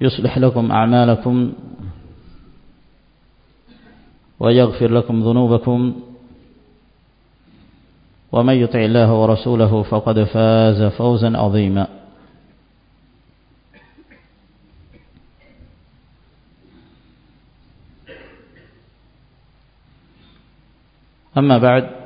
يصلح لكم أعمالكم ويغفر لكم ذنوبكم ومن يطع الله ورسوله فقد فاز فوزا عظيما. أما بعد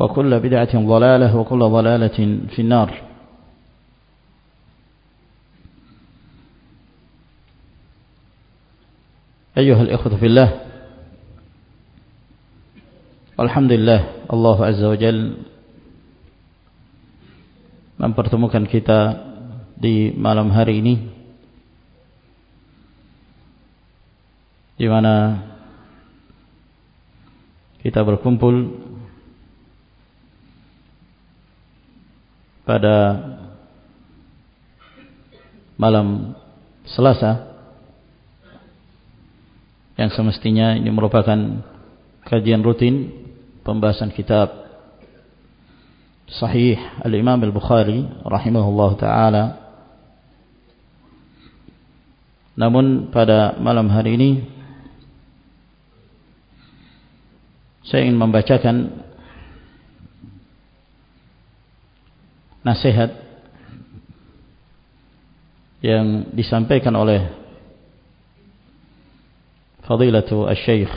وكل بدعة ضلالة وكل ضلالة في النار. أيها الإخوة في الله الحمد لله الله عز وجل mempertemukan kita di malam hari ini di mana kita berkumpul pada malam Selasa yang semestinya ini merupakan kajian rutin pembahasan kitab Sahih Al-Imam Al-Bukhari rahimahullah taala. Namun pada malam hari ini saya ingin membacakan nasihat yang disampaikan oleh Fadilatu Al-Syeikh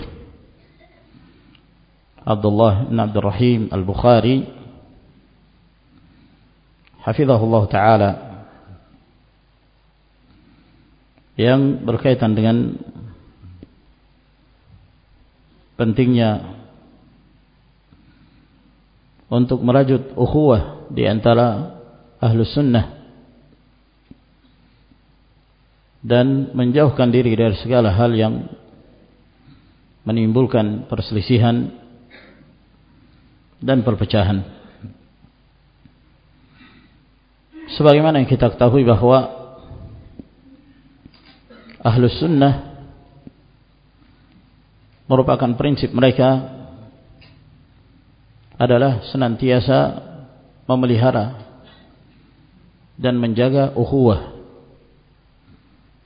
Abdullah bin Abdul Rahim Al-Bukhari Hafizahullah Ta'ala yang berkaitan dengan pentingnya untuk merajut ukhuwah di antara ahlus sunnah dan menjauhkan diri dari segala hal yang menimbulkan perselisihan dan perpecahan. Sebagaimana yang kita ketahui bahwa ahlus sunnah merupakan prinsip mereka adalah senantiasa memelihara dan menjaga ukhuwah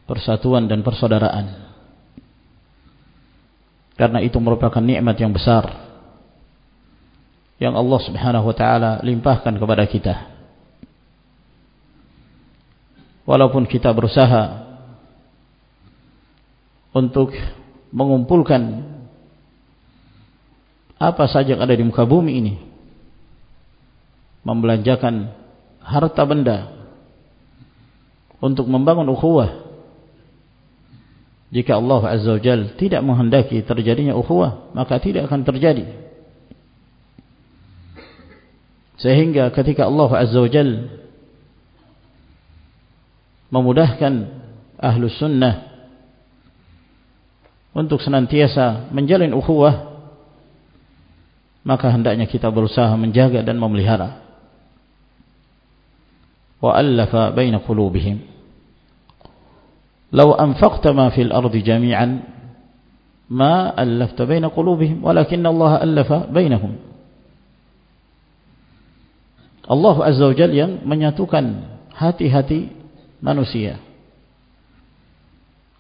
persatuan dan persaudaraan. Karena itu merupakan nikmat yang besar yang Allah Subhanahu wa taala limpahkan kepada kita. Walaupun kita berusaha untuk mengumpulkan apa saja yang ada di muka bumi ini membelanjakan harta benda untuk membangun ukhuwah. Jika Allah Azza wa Jal tidak menghendaki terjadinya ukhuwah maka tidak akan terjadi. Sehingga ketika Allah Azza wa Jal memudahkan ahlu sunnah untuk senantiasa menjalin ukhuwah maka hendaknya kita berusaha menjaga dan memelihara allafa baina qulubihim law anfaqta ma fil ardi jami'an ma allafta baina qulubihim walakin Allah allafa bainahum Allah azza wa menyatukan hati-hati manusia.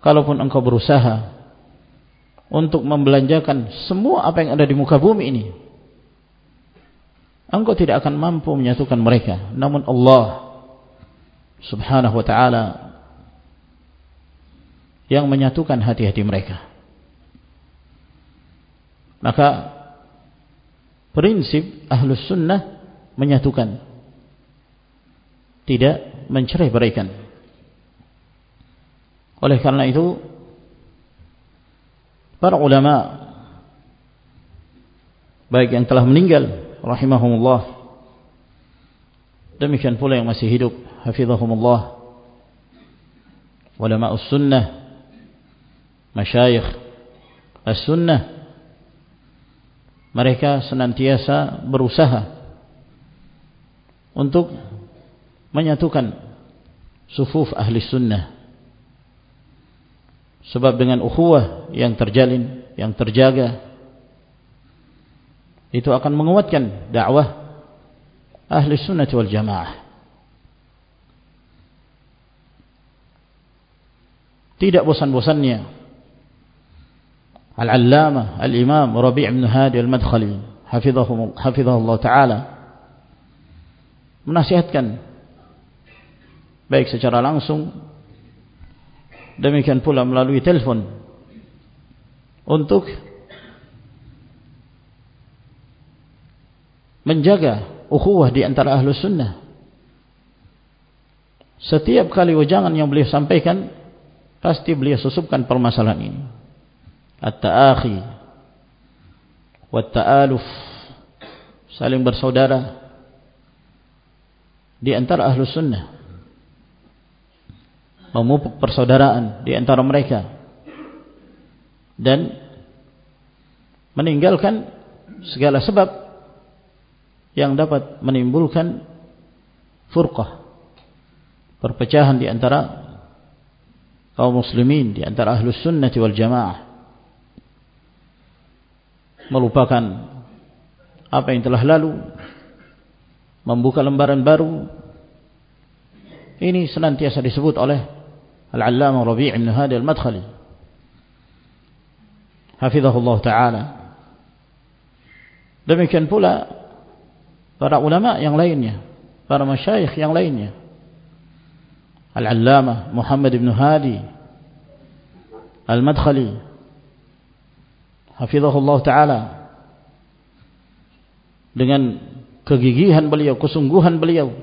Kalaupun engkau berusaha untuk membelanjakan semua apa yang ada di muka bumi ini engkau tidak akan mampu menyatukan mereka. Namun Allah subhanahu wa ta'ala yang menyatukan hati-hati mereka. Maka prinsip ahlus sunnah menyatukan. Tidak mencerai berikan oleh karena itu para ulama baik yang telah meninggal rahimahumullah demikian pula yang masih hidup hafizahumullah. Ulama sunnah masyayikh as-sunnah. Mereka senantiasa berusaha untuk menyatukan sufuf ahli sunnah. Sebab dengan ukhuwah yang terjalin yang terjaga itu akan menguatkan dakwah ahli sunnah wal jamaah tidak bosan-bosannya Al-Allamah Al-Imam Rabi' bin Hadi Al-Madkhali hafizahum hafizahullah taala menasihatkan baik secara langsung demikian pula melalui telepon untuk menjaga ukhuwah di antara ahlu sunnah. Setiap kali ujangan yang beliau sampaikan, pasti beliau susupkan permasalahan ini. At-ta'akhi, wat-ta'aluf, saling bersaudara di antara ahlu sunnah. Memupuk persaudaraan di antara mereka. Dan meninggalkan segala sebab yang dapat menimbulkan furqah perpecahan di antara kaum muslimin di antara ahlus sunnah wal jamaah melupakan apa yang telah lalu membuka lembaran baru. Ini senantiasa disebut oleh Al-Allamah Rabi' bin Hadi Al-Madkhali. Hafizahullah taala. Demikian pula para ulama yang lainnya, para masyayikh yang lainnya. Al-Allamah Muhammad ibn Hadi Al-Madkhali hafizahullah taala dengan kegigihan beliau, kesungguhan beliau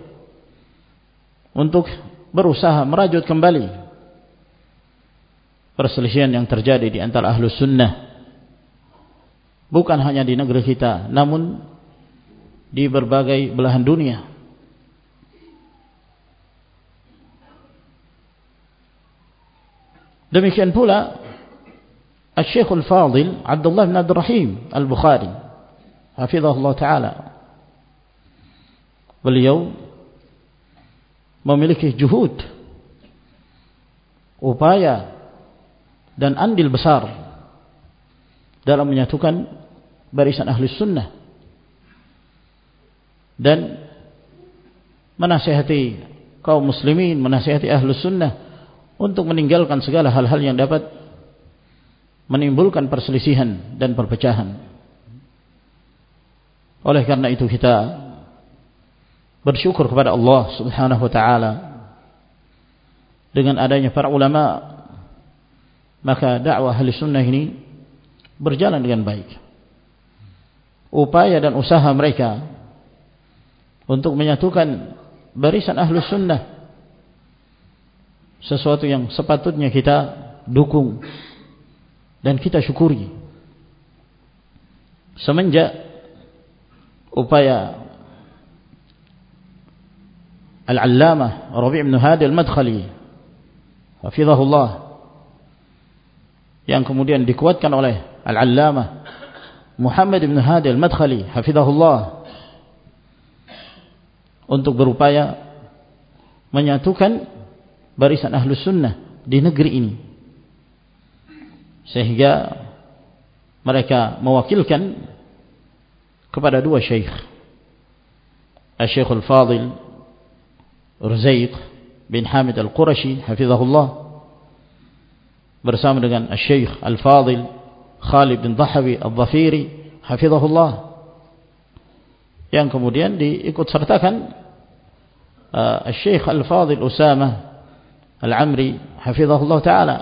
untuk berusaha merajut kembali perselisihan yang terjadi di antara ahlu sunnah bukan hanya di negeri kita namun di berbagai belahan dunia. Demikian pula Al-Syekhul Fadil Abdullah bin Abdul Rahim Al-Bukhari Hafizahullah Ta'ala. Beliau memiliki juhud upaya dan andil besar dalam menyatukan barisan ahli sunnah dan menasihati kaum muslimin, menasihati ahlu sunnah untuk meninggalkan segala hal-hal yang dapat menimbulkan perselisihan dan perpecahan. Oleh karena itu kita bersyukur kepada Allah Subhanahu wa taala dengan adanya para ulama maka dakwah ahli sunnah ini berjalan dengan baik. upaya dan usaha mereka untuk menyatukan barisan ahlus sunnah sesuatu yang sepatutnya kita dukung dan kita syukuri. Semenjak upaya Al-Allamah Rabi' bin Hadi Al-Madkhali hafizahullah yang kemudian dikuatkan oleh Al-Allamah Muhammad bin Hadi Al-Madkhali hafizahullah untuk berupaya menyatukan barisan ahlus sunnah di negeri ini sehingga mereka mewakilkan kepada dua syekh Al-Syekh Al-Fadil Ruzaiq bin Hamid Al-Qurashi hafizahullah bersama dengan Al-Syekh Al-Fadil Khalid bin Dhahawi Al-Dhafiri hafizahullah yang kemudian diikut sertakan uh, Al-Syekh Al-Fadil Usama Al-Amri hafizahullah taala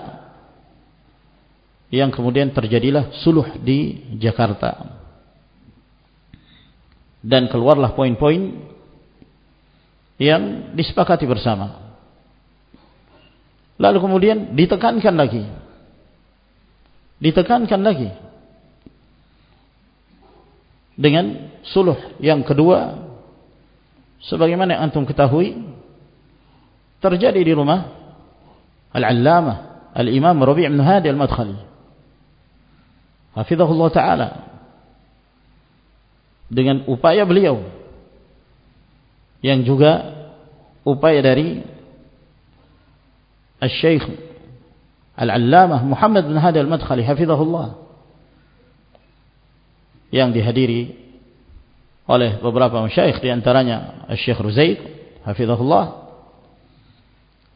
yang kemudian terjadilah suluh di Jakarta. Dan keluarlah poin-poin yang disepakati bersama. Lalu kemudian ditekankan lagi. Ditekankan lagi. Dengan suluh yang kedua sebagaimana yang antum ketahui terjadi di rumah Al-Allamah Al-Imam Rabi' bin Hadi Al-Madkhali hafizahullah taala dengan upaya beliau. Yang juga upaya dari Al-Syekh Al-Allamah Muhammad bin Hadi Al-Madkhali hafizahullah. Yang dihadiri oleh beberapa masyayikh di antaranya Syekh Ruzaik hafizahullah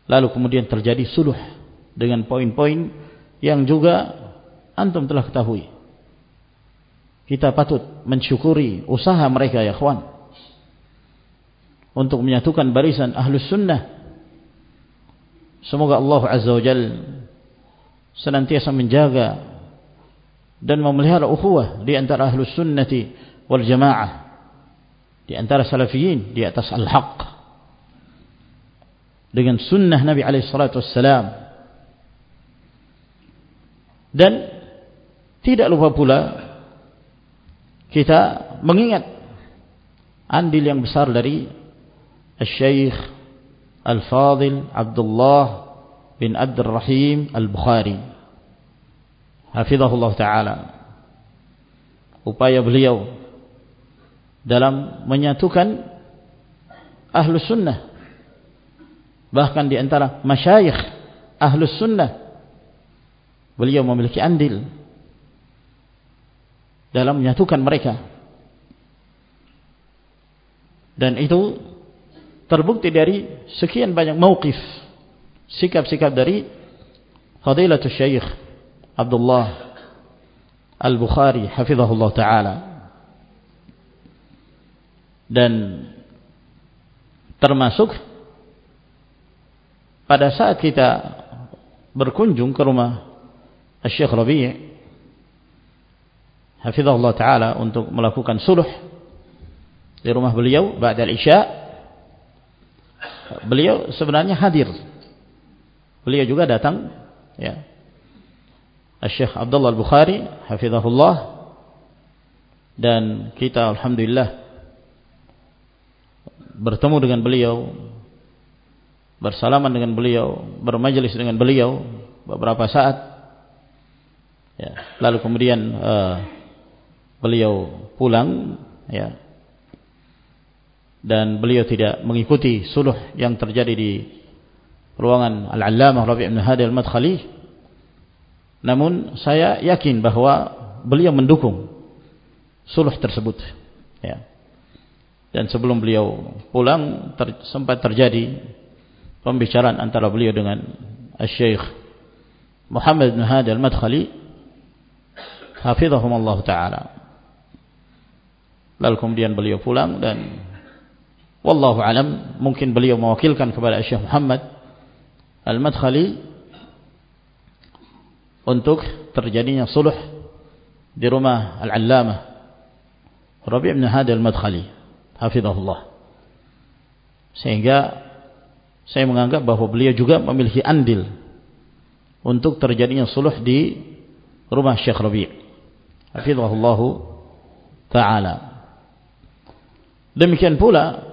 lalu kemudian terjadi suluh dengan poin-poin yang juga antum telah ketahui. Kita patut mensyukuri usaha mereka ya kawan untuk menyatukan barisan ahlus sunnah. Semoga Allah azza wa jal senantiasa menjaga dan memelihara ukhuwah di antara ahlus sunnati wal jamaah. Di antara salafiyin di atas al-haq dengan sunnah Nabi alaihi salatu wassalam dan tidak lupa pula kita mengingat andil yang besar dari Al-Syeikh Al-Fadil Abdullah bin Abdul Rahim Al-Bukhari. Hafizahullah taala. Upaya beliau dalam menyatukan ahlus sunnah bahkan di antara masyayikh ahlus sunnah beliau memiliki andil dalam menyatukan mereka. Dan itu terbukti dari sekian banyak mauqif sikap-sikap dari fadilatul syekh Abdullah Al-Bukhari hafizahullah taala. Dan termasuk pada saat kita berkunjung ke rumah Syekh Rabi' hafizahullah taala untuk melakukan suluh di rumah beliau ba'da al-isya beliau sebenarnya hadir. Beliau juga datang ya. Syekh Abdullah Al-Bukhari hafizahullah. Dan kita alhamdulillah bertemu dengan beliau bersalaman dengan beliau bermajelis dengan beliau beberapa saat ya lalu kemudian uh, beliau pulang ya dan beliau tidak mengikuti suluh yang terjadi di ruangan Al-Allamah Rabi' bin Hadi Al-Madkhali namun saya yakin bahwa beliau mendukung suluh tersebut. Ya. Dan sebelum beliau pulang ter, sempat terjadi pembicaraan antara beliau dengan Syekh Muhammad bin Hadi Al-Madkhali hafizahumullah taala. Lalu kemudian beliau pulang dan wallahu alam mungkin beliau mewakilkan kepada Syekh Muhammad Al-Madkhali untuk terjadinya suluh di rumah Al-Allamah Rabi' bin Hadi al-Madkhali hafizahullah sehingga saya menganggap bahwa beliau juga memiliki andil untuk terjadinya suluh di rumah Syekh Rabi' hafizahullah taala. Demikian pula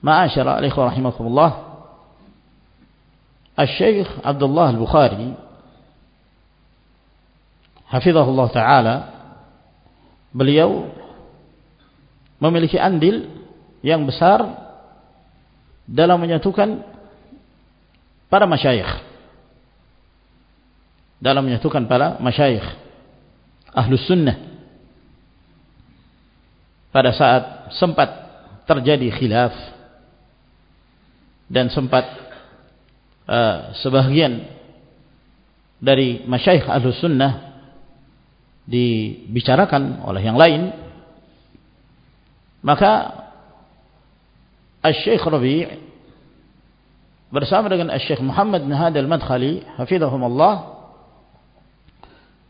ma'asyara alikhwa rahimakumullah Al-Syeikh Abdullah Al-Bukhari hafizahullah taala beliau memiliki andil yang besar dalam menyatukan para masyayikh. Dalam menyatukan para masyayikh. Ahlus sunnah. Pada saat sempat terjadi khilaf dan sempat uh, sebagian dari masyayikh ahlus sunnah dibicarakan oleh yang lain maka Al-Syeikh Rabi' bersama dengan Al-Syeikh Muhammad bin Hadi Al-Madkhali hafizahumullah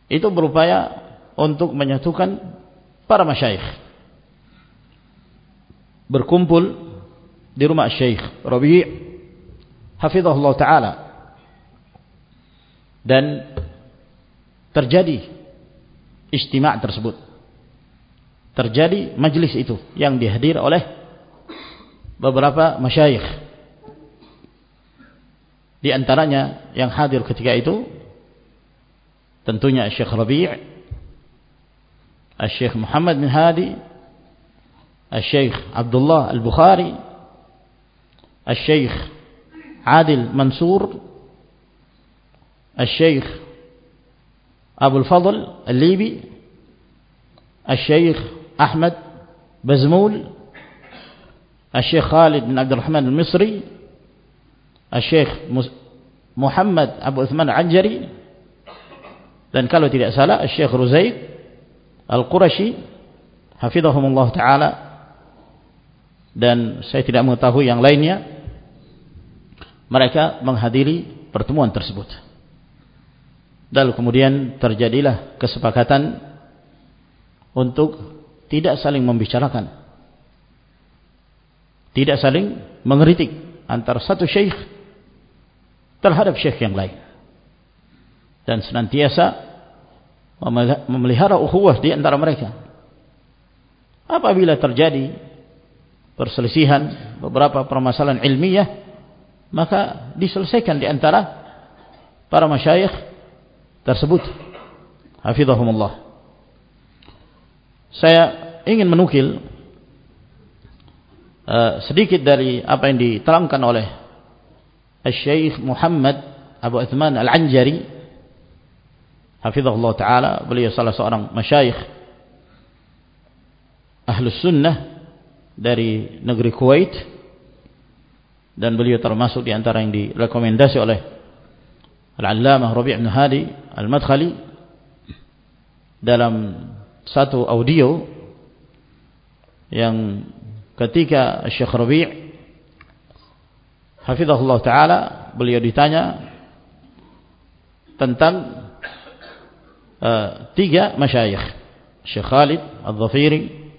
itu berupaya untuk menyatukan para masyayikh berkumpul di rumah Syekh Rabi' hafizahullah taala. Dan terjadi istimak tersebut. Terjadi majlis itu yang dihadiri oleh beberapa masyayikh di antaranya yang hadir ketika itu tentunya Syekh Rabi' Syekh Muhammad bin Hadi Syekh Abdullah Al-Bukhari Syekh Adil Mansur Syekh Abu Al-Fadl Al-Libi Syekh Ahmad Bazmul Syekh Khalid bin Abdul Rahman Al-Misri Syekh Muhammad Abu Uthman Al-Anjari dan kalau tidak salah Syekh Ruzaid Al-Qurashi hafizahumullah taala dan saya tidak mengetahui yang lainnya mereka menghadiri pertemuan tersebut. Lalu kemudian terjadilah kesepakatan untuk tidak saling membicarakan tidak saling mengeritik antara satu syekh terhadap syekh yang lain. Dan senantiasa memelihara ukhuwah di antara mereka. Apabila terjadi perselisihan beberapa permasalahan ilmiah maka diselesaikan di antara para masyayikh tersebut. Hafizahumullah. Saya ingin menukil uh, sedikit dari apa yang diterangkan oleh Syekh Muhammad Abu Uthman Al-Anjari. Hafizahullah taala. Beliau salah seorang masyayikh Ahlus Sunnah dari negeri Kuwait. Dan beliau termasuk di antara yang direkomendasi oleh Al-Allamah Rabi' bin Hadi Al-Madkhali dalam satu audio yang ketika Syekh Rabi' hafizahullah taala beliau ditanya tentang uh, tiga masyayikh Syekh Khalid Al-Dhafiri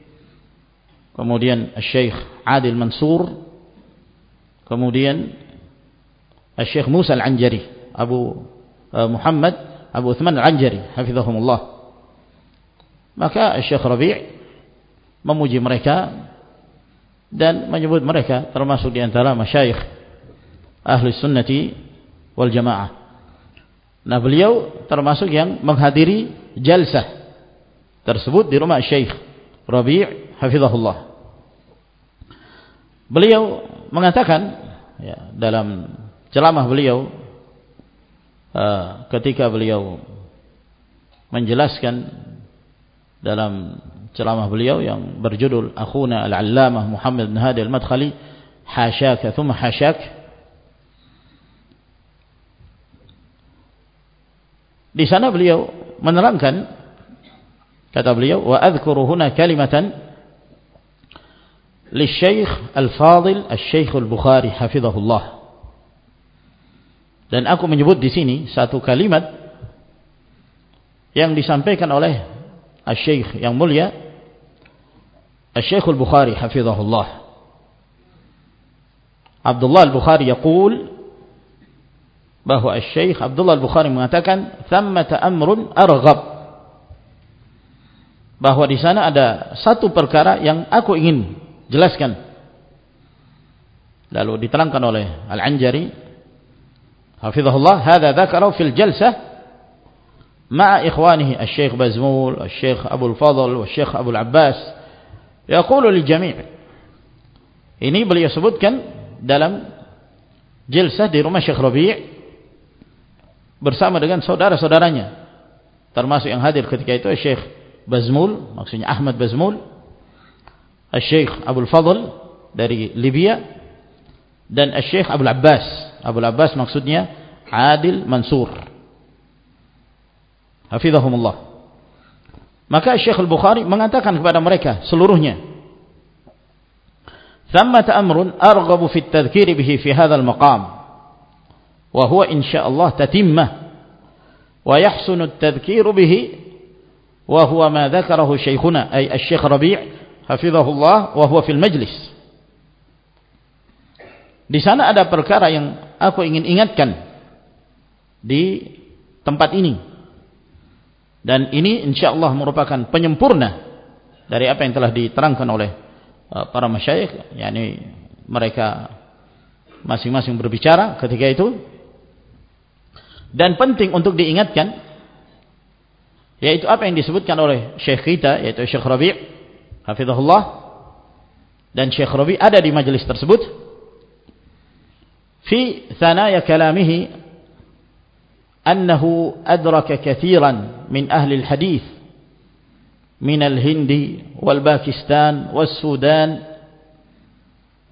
kemudian Syekh Adil Mansur kemudian Syekh Musa Al-Anjari Abu uh, Muhammad Abu Uthman Al-Anjari hafizahumullah maka Syekh Rabi' memuji mereka dan menyebut mereka termasuk di antara masyayikh ahli sunnati wal jamaah. Nah beliau termasuk yang menghadiri jalsah tersebut di rumah Syekh Rabi' hafizahullah. Beliau mengatakan ya, dalam ceramah beliau uh, ketika beliau menjelaskan dalam ceramah beliau yang berjudul Akhuna Al-Allamah Muhammad bin Hadi Al-Madkhali Hasyaka thumma hasyak Di sana beliau menerangkan kata beliau wa adhkuru huna kalimatan lisyekh al-fadil al-syekh al-Bukhari hafizahullah. Dan aku menyebut di sini satu kalimat yang disampaikan oleh al-syekh yang mulia الشيخ البخاري حفظه الله عبد الله البخاري يقول bahwa Syekh Abdullah Al-Bukhari mengatakan thammata amrun arghab bahwa di sana ada satu perkara yang aku ingin jelaskan lalu diterangkan oleh Al-Anjari hafizahullah hadza dzakara fil jalsah مع إخوانه الشيخ بزمول الشيخ أبو الفضل والشيخ أبو العباس Yaqulu lil jami' Ini beliau sebutkan dalam jilsah di rumah Syekh Rabi' bersama dengan saudara-saudaranya. Termasuk yang hadir ketika itu Syekh Bazmul maksudnya Ahmad Bazmul Syekh Abdul Fadl dari Libya dan Syekh Abdul Abbas. Abdul Abbas maksudnya Adil Mansur. Hafizahumullah. Maka Syekh Al-Bukhari mengatakan kepada mereka seluruhnya thammata amrun arghabu fi at-tadhkir bihi fi hadha al-maqam wa huwa insyaallah tatimmah wa yahsunu at-tadhkir bihi wa huwa ma dhakarahu syekhuna ay asy-syekh Rabi' hafizahullah wa huwa fil majlis di sana ada perkara yang aku ingin ingatkan di tempat ini dan ini insyaallah merupakan penyempurna dari apa yang telah diterangkan oleh uh, para masyayikh yakni mereka masing-masing berbicara ketika itu. Dan penting untuk diingatkan yaitu apa yang disebutkan oleh syekh kita yaitu Syekh Rabi' hafizahullah dan Syekh Rabi' ada di majelis tersebut. Fi thanaya kalamihi أنه أدرك كثيرا من أهل الحديث من الهند والباكستان والسودان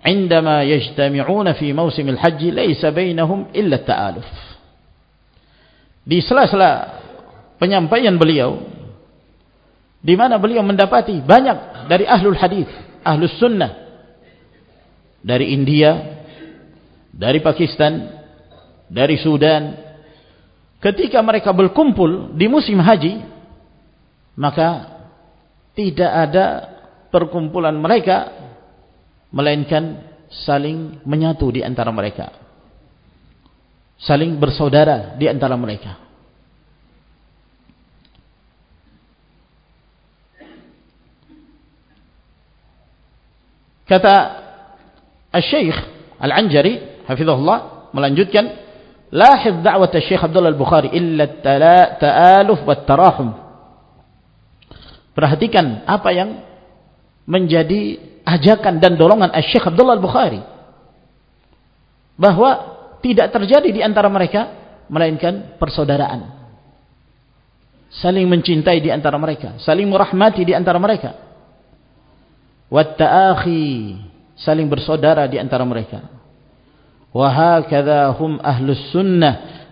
عندما يجتمعون في موسم الحج ليس بينهم إلا التآلف di sela-sela penyampaian beliau di mana beliau mendapati banyak dari ahlul hadis, ahlus sunnah dari India, dari Pakistan, dari Sudan, ketika mereka berkumpul di musim haji maka tidak ada perkumpulan mereka melainkan saling menyatu di antara mereka. Saling bersaudara di antara mereka. Kata Al-Syeikh Al-Anjari hafizahullah melanjutkan لاحظ دعوة الشيخ عبد الله البخاري إلا التآلف والتراحم perhatikan apa yang menjadi ajakan dan dorongan Syekh Abdullah Al-Bukhari bahwa tidak terjadi di antara mereka melainkan persaudaraan saling mencintai di antara mereka saling merahmati di antara mereka watta'akhi saling bersaudara di antara mereka وهكذا هم أهل السنة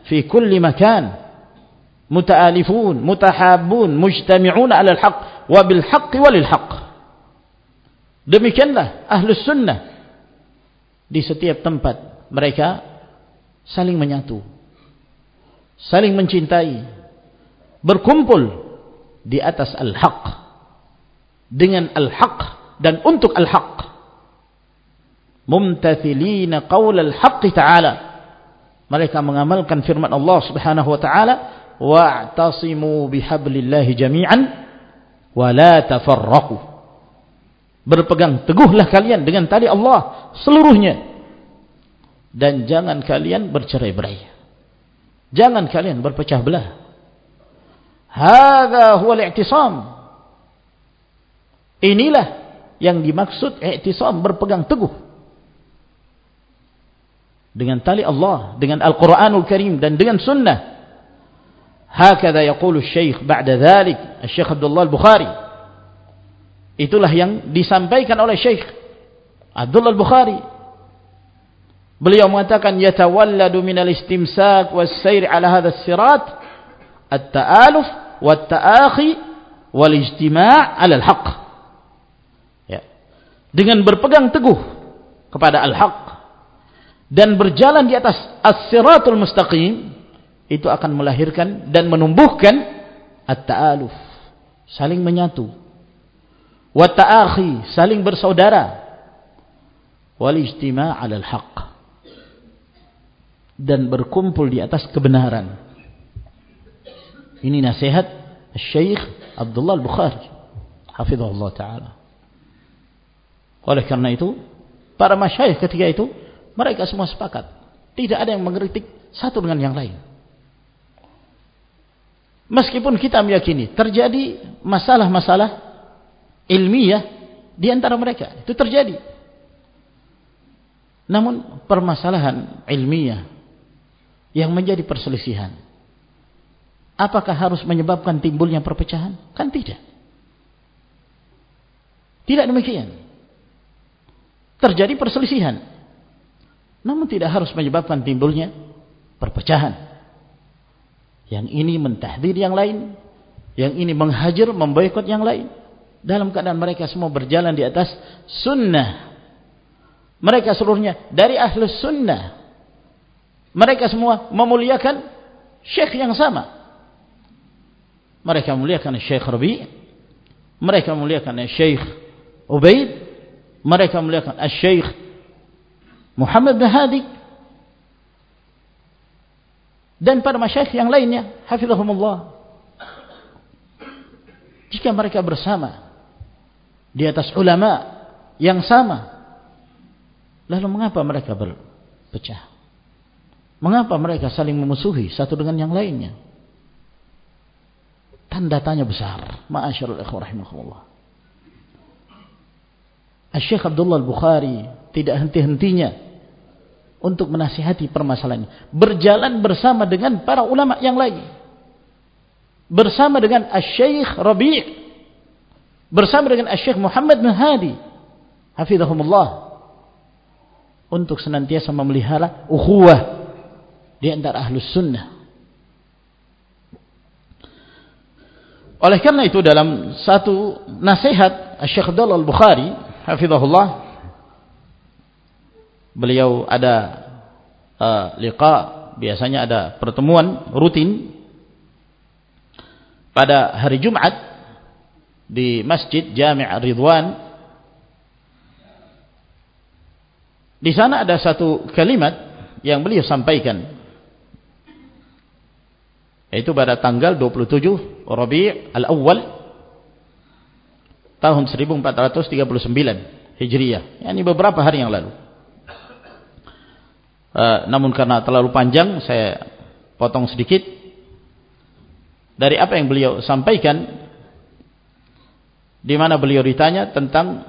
في كل مكان متآلفون متحابون مجتمعون على الحق وبالحق وللحق demikianlah ahlus sunnah di setiap tempat mereka saling menyatu saling mencintai berkumpul di atas al-haq dengan al-haq dan untuk al-haq mumtathilina qaulal haqqi ta'ala. Mereka mengamalkan firman Allah Subhanahu wa taala wa'tasimu bihablillahi jami'an wa la tafarraqu. Berpegang teguhlah kalian dengan tali Allah seluruhnya. Dan jangan kalian bercerai-berai. Jangan kalian berpecah belah. Hadza huwa al-i'tisam inilah yang dimaksud i'tisam berpegang teguh dengan tali Allah, dengan Al-Quranul Karim dan dengan sunnah. Hakada yaqulu syekh ba'da dhalik, syekh Abdullah Al-Bukhari. Itulah yang disampaikan oleh syekh Abdullah Al-Bukhari. Beliau mengatakan yatawalladu minal istimsak was sayr ala hadha sirat at-ta'aluf wat-ta'akhi wal ijtima' ala al-haq. Ya. Dengan berpegang teguh kepada al-haq dan berjalan di atas as-siratul mustaqim itu akan melahirkan dan menumbuhkan at-ta'aluf saling menyatu. Wa ta'akhi saling bersaudara. Wal ijtima' 'ala al-haq dan berkumpul di atas kebenaran. Ini nasihat Syekh Abdullah Al-Bukhari hafizahullah taala. Oleh karena itu para masyayikh ketika itu mereka semua sepakat tidak ada yang mengkritik satu dengan yang lain Meskipun kita meyakini terjadi masalah-masalah ilmiah di antara mereka, itu terjadi. Namun permasalahan ilmiah yang menjadi perselisihan apakah harus menyebabkan timbulnya perpecahan? Kan tidak. Tidak demikian. Terjadi perselisihan. Namun tidak harus menyebabkan timbulnya perpecahan. Yang ini mentahdir yang lain. Yang ini menghajar, memboikot yang lain. Dalam keadaan mereka semua berjalan di atas sunnah. Mereka seluruhnya dari ahlus sunnah. Mereka semua memuliakan syekh yang sama. Mereka memuliakan syekh Rabi. Mereka memuliakan syekh Ubaid. Mereka memuliakan syekh Muhammad bin Hadi dan para masyayikh yang lainnya hafizahumullah. Jika mereka bersama di atas ulama yang sama lalu mengapa mereka berpecah? Mengapa mereka saling memusuhi satu dengan yang lainnya? Tanda tanya besar ma'asyarul ikhwah rahimahumullah Syekh Abdullah Al-Bukhari tidak henti-hentinya untuk menasihati permasalahan ini. Berjalan bersama dengan para ulama yang lain. Bersama dengan Asy-Syaikh Rabi' bersama dengan Asy-Syaikh Muhammad bin Hadi hafizahumullah untuk senantiasa memelihara ukhuwah di antara ahlus sunnah. Oleh karena itu dalam satu nasihat Abdullah Al-Bukhari hafizahullah beliau ada uh, liqa biasanya ada pertemuan rutin pada hari Jumat di Masjid Jami' Ridwan. Di sana ada satu kalimat yang beliau sampaikan yaitu pada tanggal 27 Rabi' al-Awwal tahun 1439 Hijriah yakni beberapa hari yang lalu Eh, namun karena terlalu panjang saya potong sedikit. Dari apa yang beliau sampaikan di mana beliau ditanya tentang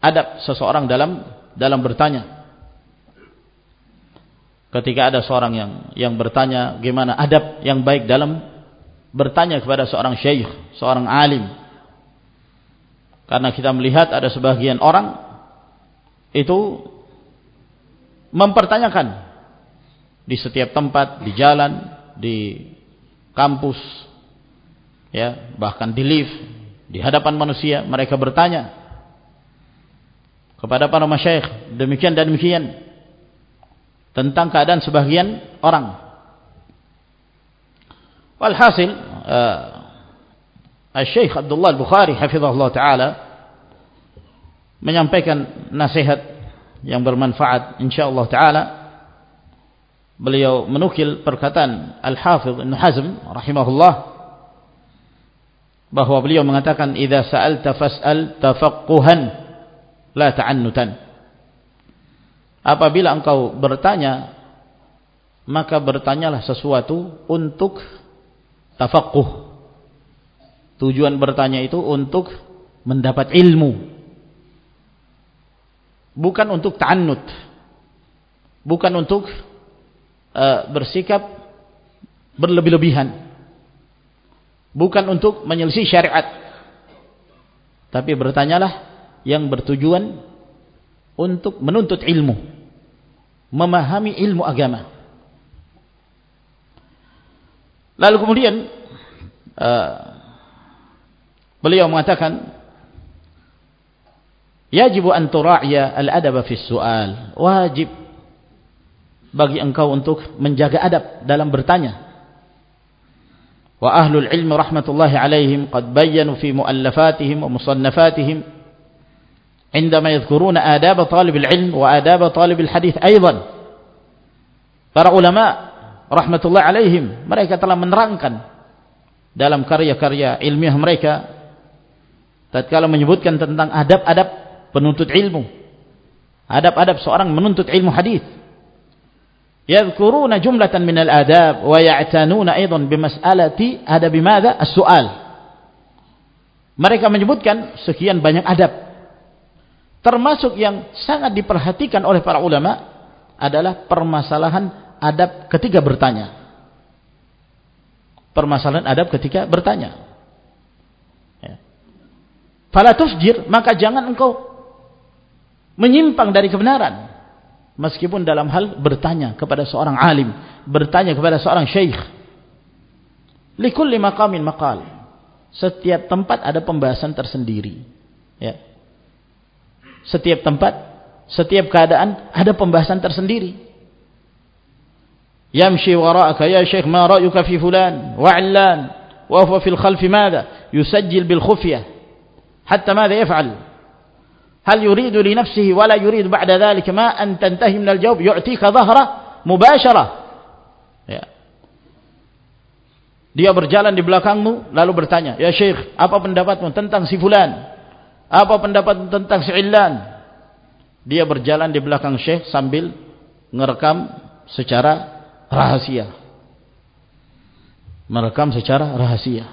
adab seseorang dalam dalam bertanya. Ketika ada seorang yang yang bertanya gimana adab yang baik dalam bertanya kepada seorang syekh seorang alim? Karena kita melihat ada sebagian orang itu mempertanyakan di setiap tempat, di jalan, di kampus, ya, bahkan di lift, di hadapan manusia, mereka bertanya kepada para masyayikh demikian dan demikian tentang keadaan sebagian orang. Walhasil, uh, Syekh Abdullah Al-Bukhari hafizahullah taala menyampaikan nasihat yang bermanfaat insyaallah taala. Beliau menukil perkataan Al-Hafidh Ibn Hazm rahimahullah bahwa beliau mengatakan idza sa'alta fas'al tafaqquhan la ta'annutan. Apabila engkau bertanya maka bertanyalah sesuatu untuk tafaqquh. Tujuan bertanya itu untuk mendapat ilmu bukan untuk ta'annud bukan untuk uh, bersikap berlebih-lebihan. Bukan untuk menyelisih syariat. Tapi bertanyalah yang bertujuan untuk menuntut ilmu. Memahami ilmu agama. Lalu kemudian uh, beliau mengatakan Yajibu an tura'iya al-adaba fi su'al. Wajib bagi engkau untuk menjaga adab dalam bertanya. wa ahlul ilmi rahmatullahi alaihim qad bayyanu fi muallafatihim wa musannafatihim عندما يذكرون آداب طالب العلم وآداب طالب الحديث أيضا para ulama rahmatullah alaihim mereka telah menerangkan dalam karya-karya ilmiah mereka tatkala menyebutkan tentang adab-adab penuntut ilmu. Adab-adab seorang menuntut ilmu hadis. Yadhkuruna jumlatan minal adab wa ya'tanuna aidan bimas'alati adab madza as-su'al. Mereka menyebutkan sekian banyak adab. Termasuk yang sangat diperhatikan oleh para ulama adalah permasalahan adab ketika bertanya. Permasalahan adab ketika bertanya. Ya. fala tufjir maka jangan engkau menyimpang dari kebenaran. Meskipun dalam hal bertanya kepada seorang alim bertanya kepada seorang syekh likulli maqamin maqal. Setiap tempat ada pembahasan tersendiri. Ya. Setiap tempat, setiap keadaan ada pembahasan tersendiri. Yamshi wara'aka ya Syekh ma ra'yuka fi fulan? Wa 'allan? Wa huwa fil khalfi madha? Yusajjil bil khufyah. Hatta madha yaf'al هل يريد لنفسه ولا يريد بعد ذلك ما أن تنتهي من الجواب يعطيك ظهره مباشرة ya. dia berjalan di belakangmu lalu bertanya ya syekh apa pendapatmu tentang si fulan apa pendapat tentang Syailan? Dia berjalan di belakang Syekh sambil merekam secara rahasia. Merekam secara rahasia.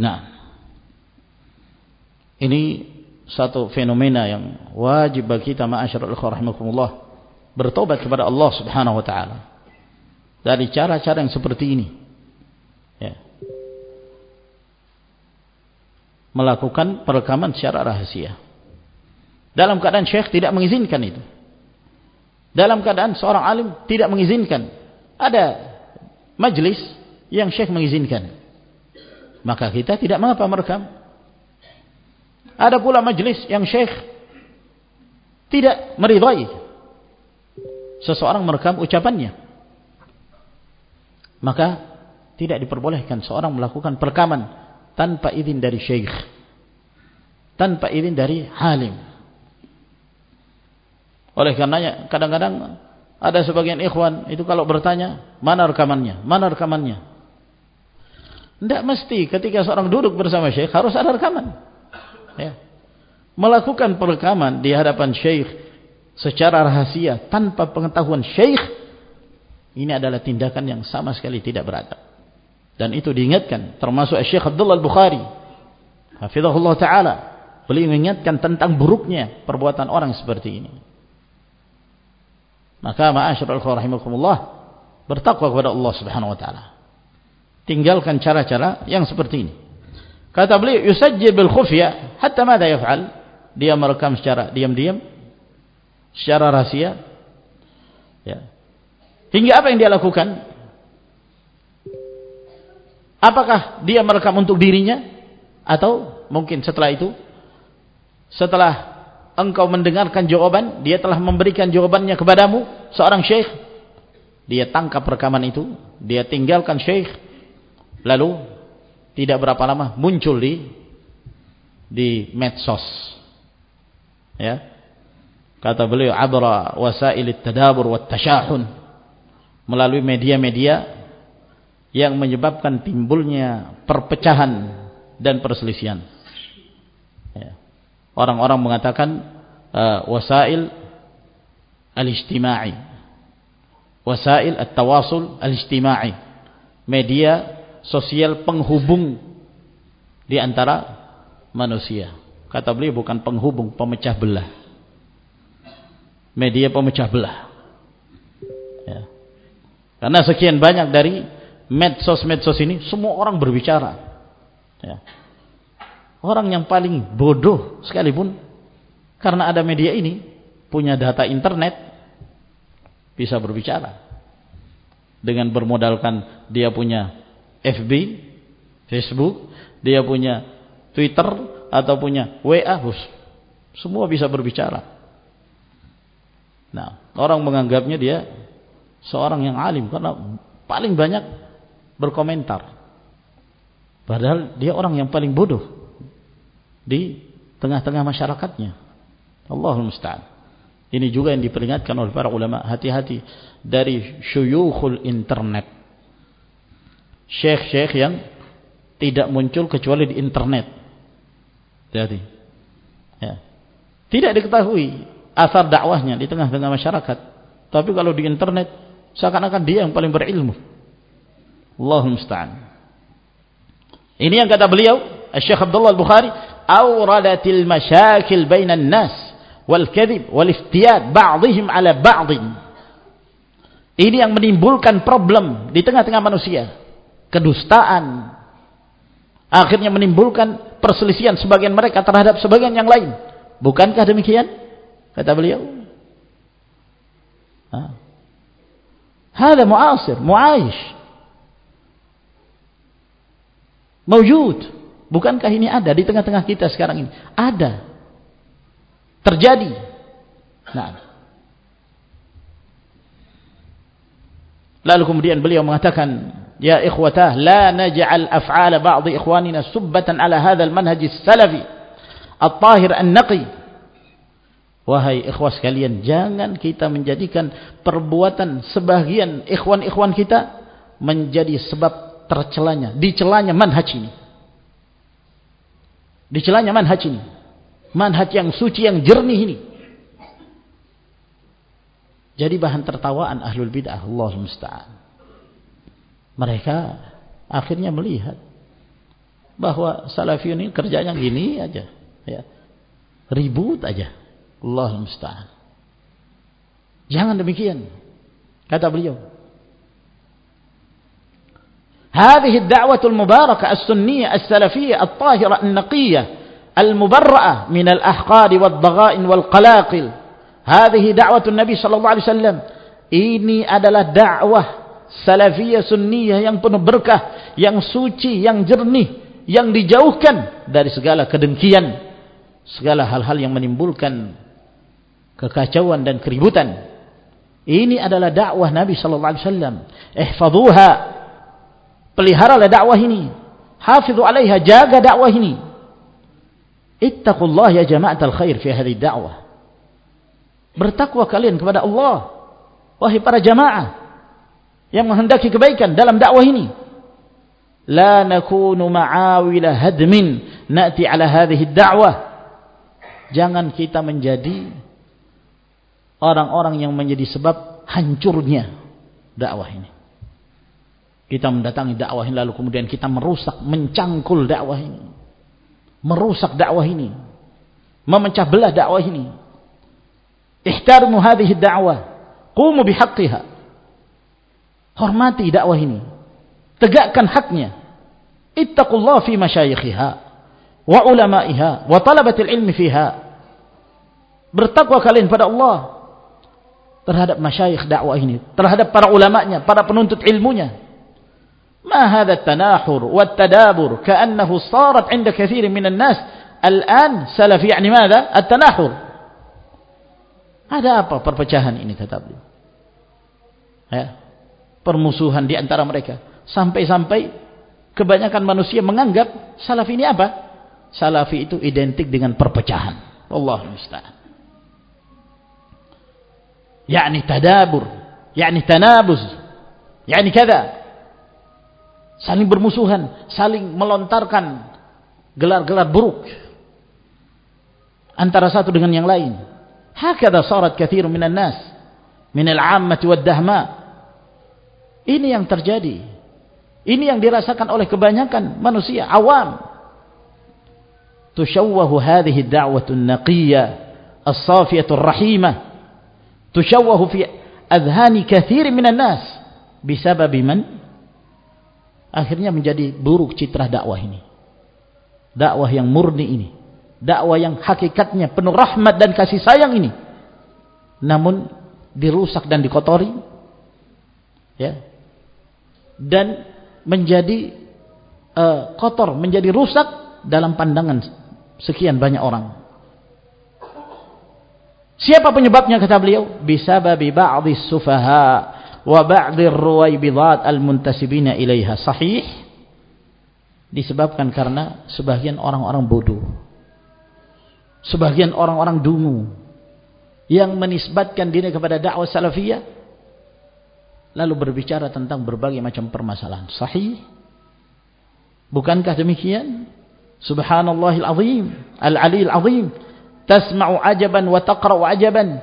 Nah, ini satu fenomena yang wajib bagi kita ma'asyarul rahimakumullah bertobat kepada Allah Subhanahu wa taala dari cara-cara yang seperti ini. Ya. melakukan perekaman secara rahasia. Dalam keadaan syekh tidak mengizinkan itu. Dalam keadaan seorang alim tidak mengizinkan. Ada majlis yang syekh mengizinkan. Maka kita tidak mengapa merekam. Ada pula majlis yang syekh tidak meridai seseorang merekam ucapannya. Maka tidak diperbolehkan seorang melakukan perekaman tanpa izin dari syekh. Tanpa izin dari halim. Oleh karenanya kadang-kadang ada sebagian ikhwan itu kalau bertanya mana rekamannya? Mana rekamannya? Tidak mesti ketika seorang duduk bersama syekh harus ada rekaman ya. melakukan perekaman di hadapan syekh secara rahasia tanpa pengetahuan syekh ini adalah tindakan yang sama sekali tidak beradab. Dan itu diingatkan termasuk Syekh Abdullah Al-Bukhari hafizahullah taala. Beliau mengingatkan tentang buruknya perbuatan orang seperti ini. Maka ma'asyiral rahimakumullah bertakwa kepada Allah Subhanahu wa taala. Tinggalkan cara-cara yang seperti ini kata beliau yusajjil bil khufya hatta madza yaf'al. Dia merekam secara diam-diam secara rahasia. Ya. Hingga apa yang dia lakukan? Apakah dia merekam untuk dirinya? Atau mungkin setelah itu setelah engkau mendengarkan jawaban dia telah memberikan jawabannya kepadamu seorang syekh. Dia tangkap rekaman itu dia tinggalkan syekh. Lalu tidak berapa lama muncul di di medsos ya kata beliau abra wasail tadabur wat tashahun melalui media-media yang menyebabkan timbulnya perpecahan dan perselisihan. Ya. Orang-orang mengatakan uh, wasail al-ijtima'i. Wasail at-tawasul al-ijtima'i. Media sosial penghubung di antara manusia. Kata beliau bukan penghubung, pemecah belah. Media pemecah belah. Ya. Karena sekian banyak dari medsos-medsos ini semua orang berbicara. Ya. Orang yang paling bodoh sekalipun karena ada media ini punya data internet bisa berbicara dengan bermodalkan dia punya FB, Facebook, dia punya Twitter atau punya WA, semua bisa berbicara. Nah, orang menganggapnya dia seorang yang alim karena paling banyak berkomentar. Padahal dia orang yang paling bodoh di tengah-tengah masyarakatnya. Allahul musta'an. Ini juga yang diperingatkan oleh para ulama, hati-hati dari syuyukhul internet. Syekh-syekh yang tidak muncul kecuali di internet. Jadi, ya. Tidak diketahui asar dakwahnya di tengah-tengah masyarakat. Tapi kalau di internet, seakan-akan dia yang paling berilmu. Allahul musta'an. Ini yang kata beliau, Syekh Abdullah Al-Bukhari, "Awradatil masyakil bainan nas." wal kadhib wal iftiyad ba'dihim ala ba'din ini yang menimbulkan problem di tengah-tengah manusia kedustaan akhirnya menimbulkan perselisihan sebagian mereka terhadap sebagian yang lain. Bukankah demikian? Kata beliau. Hada muasir muaish. Mewujud bukankah ini ada di tengah-tengah kita sekarang ini? Ada. Terjadi. Nah. Lalu kemudian beliau mengatakan "Ya ikhwatah, la naj'al af'ala ba'd ikhwanina subbatan 'ala hadzal manhaj as-salafi at-tahir an-naqi." Wahai ikhwah sekalian, jangan kita menjadikan perbuatan sebagian ikhwan-ikhwan kita menjadi sebab tercelanya, dicelanya manhaj ini. Dicelanya manhaj ini manhaj yang suci yang jernih ini jadi bahan tertawaan ahlul bid'ah Allah musta'an mereka akhirnya melihat bahwa salafiyun ini kerjanya gini aja, ya. Ribut aja. Allah musta'an. Jangan demikian. Kata beliau. هذه الدعوة المباركة mubarakah السلفية الطاهرة as-salafiyyah من الأحقاد an-naqiyah هذه دعوة النبي صلى الله عليه وسلم. Ini adalah dakwah salafiyah sunniyah yang penuh berkah yang suci, yang jernih yang dijauhkan dari segala kedengkian segala hal-hal yang menimbulkan kekacauan dan keributan. Ini adalah dakwah Nabi sallallahu alaihi wasallam. Ihfazuha. Peliharalah dakwah ini. Hafizu alaiha jaga dakwah ini. Ittaqullah ya jama'atul khair fi hadhihi da'wah. Bertakwa kalian kepada Allah. Wahai para jamaah yang menghendaki kebaikan dalam dakwah ini. La nakunu ma'awila hadmin na'ti ala hadhihi da'wah. Jangan kita menjadi orang-orang yang menjadi sebab hancurnya dakwah ini. Kita mendatangi dakwah ini lalu kemudian kita merusak, mencangkul dakwah ini merusak dakwah ini memecah belah dakwah ini ihtarmu hadhihi dakwah qumu bihaqqiha hormati dakwah ini tegakkan haknya ittaqullah fi masyayikhiha wa ulama'iha wa talabatil ilmi fiha bertakwa kalian pada Allah terhadap masyayikh dakwah ini terhadap para ulamanya para penuntut ilmunya ما هذا التناحر والتدابر كأنه صارت عند كثير من الناس الآن سلف يعني ماذا التناحر ada apa perpecahan ini kata beliau ya permusuhan di antara mereka. Sampai-sampai kebanyakan manusia menganggap salaf ini apa? Salafi itu identik dengan perpecahan. Allah musta'an. Yakni tadabur yakni tanabuz yakni kada. Saling bermusuhan, saling melontarkan gelar-gelar buruk antara satu dengan yang lain. Hakada sarat kathir minan nas min al-'ammati wad-dahma. Ini yang terjadi. Ini yang dirasakan oleh kebanyakan manusia awam. Tushawwahu hadhihi ad-da'watu an-naqiyyah as-safiyatu ar-rahimah. Tushawwahu fi adhani kathir minan nas bisababi man akhirnya menjadi buruk citra dakwah ini. Dakwah yang murni ini. Dakwah yang hakikatnya penuh rahmat dan kasih sayang ini. Namun dirusak dan dikotori. Ya. Dan menjadi uh, kotor, menjadi rusak dalam pandangan sekian banyak orang. Siapa penyebabnya kata beliau? Bisababi ba'dhi sufaha wa ba'dir ruwaibidat al-muntasibina ilaiha sahih disebabkan karena sebagian orang-orang bodoh sebagian orang-orang dungu yang menisbatkan diri kepada dakwah salafiyah lalu berbicara tentang berbagai macam permasalahan sahih bukankah demikian subhanallahil azim al-aliyil azim tasma'u ajaban wa taqra'u ajaban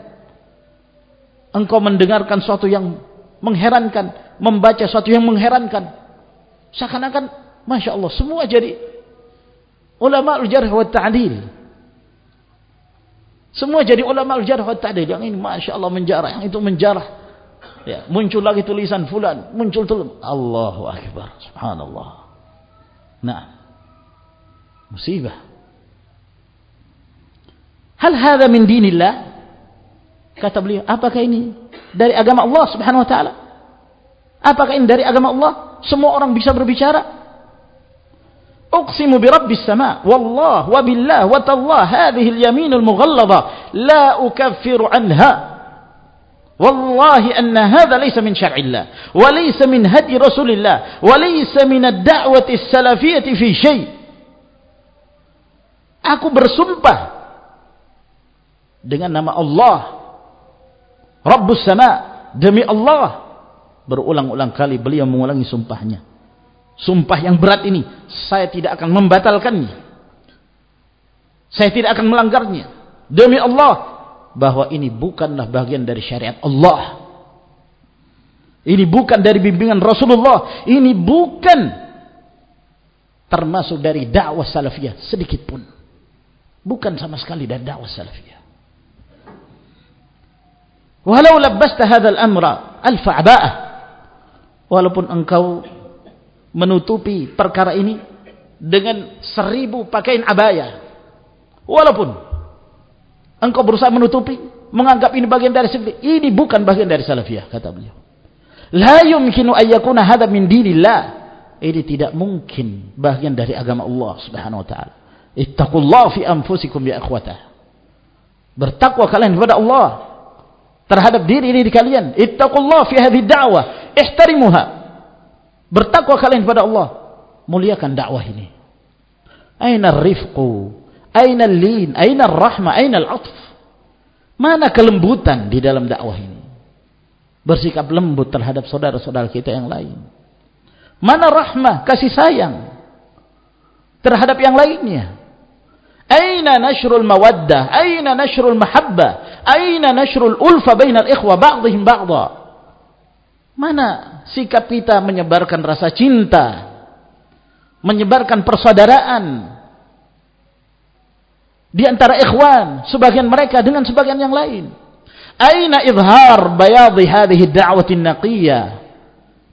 engkau mendengarkan sesuatu yang mengherankan, membaca sesuatu yang mengherankan. Seakan-akan, Masya Allah, semua jadi ulama al-jarh wa. Semua jadi ulama al-jarh wa. Yang ini, Masya Allah, menjarah. Yang itu menjarah. Ya, muncul lagi tulisan fulan. Muncul tulisan. Allahu Akbar. Subhanallah. Nah. Musibah. Hal hadha min dinillah? Kata beliau, apakah ini dari agama Allah Subhanahu wa taala? Apakah ini dari agama Allah? Semua orang bisa berbicara? أقسم برب السماء والله وبالله وتالله هذه اليمين المغلظة لا أكفر عنها wallahi anna hadha laysa min syar'illah. Wa laysa min hadi rasulillah. Wa laysa min ad-da'wati salafiyati fi aku bersumpah dengan nama Allah. Rabbus sama demi Allah. Berulang-ulang kali beliau mengulangi sumpahnya. Sumpah yang berat ini saya tidak akan membatalkannya. Saya tidak akan melanggarnya. Demi Allah bahwa ini bukanlah bagian dari syariat Allah. Ini bukan dari bimbingan Rasulullah. Ini bukan termasuk dari dakwah salafiyah. Sedikit pun. Bukan sama sekali dari dakwah salafiyah. Walau labbasta hadzal amra al-fa'ba'ah. Walaupun engkau menutupi perkara ini dengan seribu pakaian abaya. Walaupun engkau berusaha menutupi, menganggap ini bagian dari salafiyah. Ini bukan bagian dari salafiyah, kata beliau. La yumkinu ayyakuna hadha min dinillah. Ini tidak mungkin bagian dari agama Allah Subhanahu wa taala. Ittaqullah fi anfusikum ya akhwatah. Bertakwa kalian kepada Allah terhadap diri ini di kalian. Ittaqullah fi hadhihi da'wah, ihtarimuha. Bertakwa kalian kepada Allah, muliakan dakwah ini. Aina rifqu? Aina lin? Aina rahmah? Aina al-'atf? Mana kelembutan di dalam dakwah ini? Bersikap lembut terhadap saudara-saudara kita yang lain. Mana rahmah, kasih sayang terhadap yang lainnya? Aina nashrul mawaddah? Aina nashrul mahabbah? Aina nashrul ulfa bainal ikhwa ba'dihim ba'dha? Mana sikap kita menyebarkan rasa cinta? Menyebarkan persaudaraan di antara ikhwan, sebagian mereka dengan sebagian yang lain. Aina izhar bayadhi hadhihi da'wati naqiyah?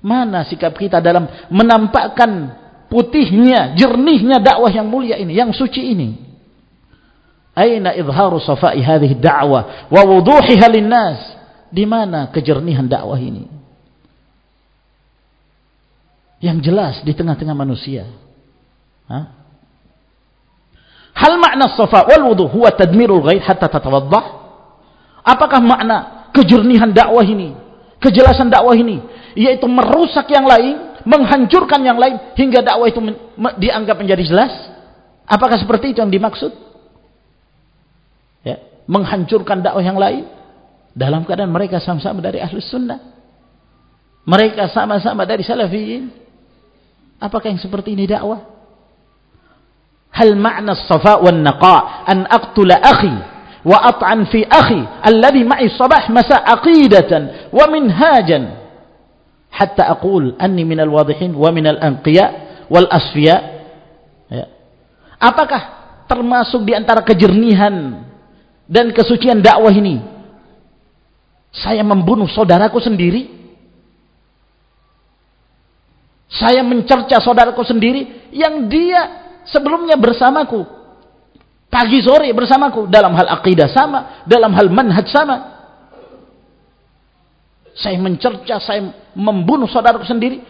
Mana sikap kita dalam menampakkan putihnya, jernihnya dakwah yang mulia ini, yang suci ini? Aina izharu safai hadhihi da'wah wa wuduhiha linnas? Di mana kejernihan dakwah ini? Yang jelas di tengah-tengah manusia. Ha? Hal makna safa wal huwa tadmirul ghaib hatta tatawaddah? Apakah makna kejernihan dakwah ini? Kejelasan dakwah ini yaitu merusak yang lain, menghancurkan yang lain hingga dakwah itu dianggap menjadi jelas? Apakah seperti itu yang dimaksud? menghancurkan dakwah yang lain dalam keadaan mereka sama-sama dari ahlus sunnah mereka sama-sama dari salafiyin apakah yang seperti ini dakwah hal makna safa wan naqa an aqtula akhi wa at'an fi akhi alladhi ma'i sabah masa aqidatan wa minhajan. Hatta aqul anni minal wadihin wa ya. apakah termasuk di antara kejernihan dan kesucian dakwah ini saya membunuh saudaraku sendiri? Saya mencerca saudaraku sendiri yang dia sebelumnya bersamaku pagi sore bersamaku dalam hal akidah sama dalam hal manhaj sama saya mencerca saya membunuh saudaraku sendiri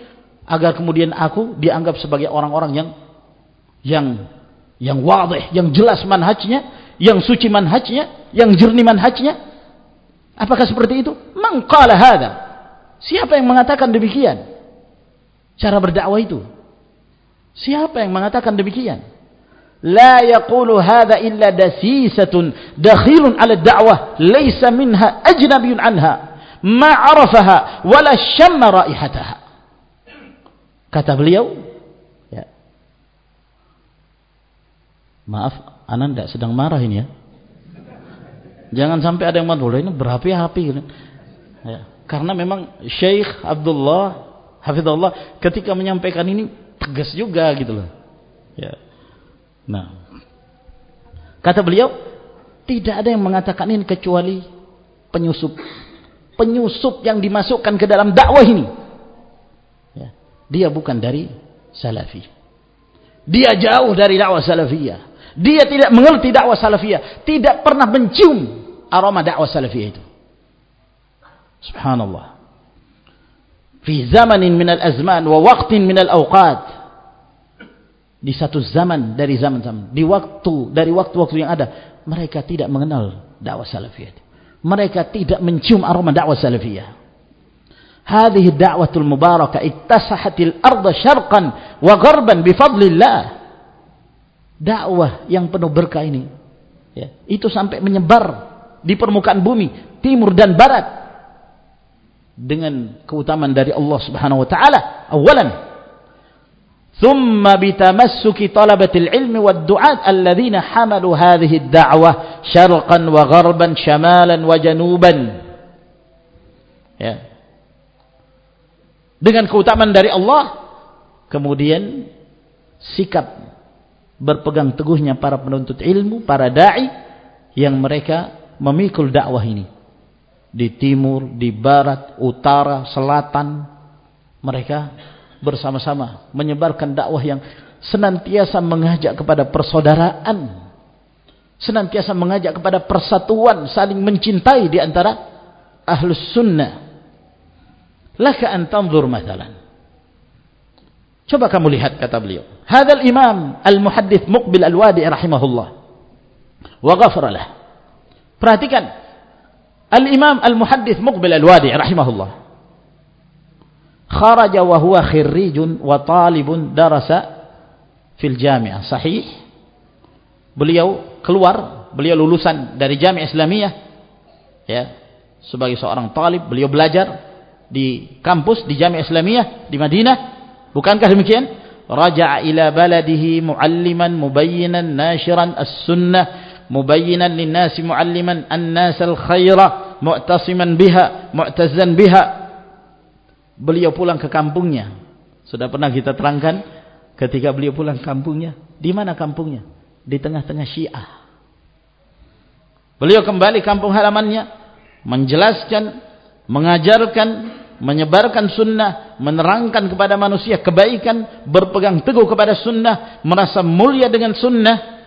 agar kemudian aku dianggap sebagai orang-orang yang yang yang wadih, yang jelas manhajnya yang suci manhajnya, yang jernih manhajnya? Apakah seperti itu? Man qala hadha? Siapa yang mengatakan demikian? Cara berdakwah itu. Siapa yang mengatakan demikian? La yaqulu hadha illa dasisatun dakhilun ala da'wah laysa minha ajnabiyun anha ma 'arafaha wala shamma raihataha. Kata beliau, ya. Maaf, tidak sedang marah ini ya. Jangan sampai ada yang marah, ini berapi-api. Ya. Karena memang Syekh Abdullah Hafizullah ketika menyampaikan ini tegas juga gitu loh. Ya. Nah. Kata beliau, tidak ada yang mengatakan ini kecuali penyusup. Penyusup yang dimasukkan ke dalam dakwah ini. Ya. Dia bukan dari salafi. Dia jauh dari dakwah salafiyah. Dia tidak mengerti dakwah salafiyah. Tidak pernah mencium aroma dakwah salafiyah itu. Subhanallah. Fi zamanin minal azman wa waqtin minal awqat di satu zaman dari zaman-zaman, di waktu dari waktu-waktu yang ada, mereka tidak mengenal dakwah salafiyah. Mereka tidak mencium aroma dakwah salafiyah. Hadhihi da'watul mubarakah ittasahatil arda syarqan wa gharban bifadlillah. Dakwah yang penuh berkah ini ya, itu sampai menyebar di permukaan bumi, timur dan barat dengan keutamaan dari Allah Subhanahu wa taala. Awalan ثم بتمسك طلبة العلم والدعاة الذين حملوا هذه الدعوة شرقا وغربا شمالا وجنوبا ya. dengan keutamaan dari Allah kemudian sikap berpegang teguhnya para penuntut ilmu para da'i yang mereka memikul dakwah ini di timur, di barat, utara, selatan mereka bersama-sama menyebarkan dakwah yang senantiasa mengajak kepada persaudaraan senantiasa mengajak kepada persatuan saling mencintai di antara ahlus sunnah. Laka an tanzur mathalan. Coba kamu lihat kata beliau. Hadal imam al-muhaddith muqbil al-wadi rahimahullah. Wa perhatikan. Al-imam al-muhaddith muqbil al-wadi rahimahullah kharaja wa huwa khirrijun wa talibun darasa fil jami'ah. Sahih. Beliau keluar beliau lulusan dari jami'ah islamiyah ya sebagai seorang talib. Beliau belajar di kampus di jami'ah islamiyah di Madinah. Bukankah demikian? Raja'a ila baladihi mualliman mubayyinan nashiran as-sunnah mubayyinan lin-nasi mualliman an-nas al-khaira mu'tasiman biha mu'tazzan biha beliau pulang ke kampungnya. Sudah pernah kita terangkan ketika beliau pulang kampungnya. Di mana kampungnya? Di tengah-tengah Syiah. Beliau kembali kampung halamannya. Menjelaskan, mengajarkan, menyebarkan sunnah, menerangkan kepada manusia kebaikan, berpegang teguh kepada sunnah, merasa mulia dengan sunnah.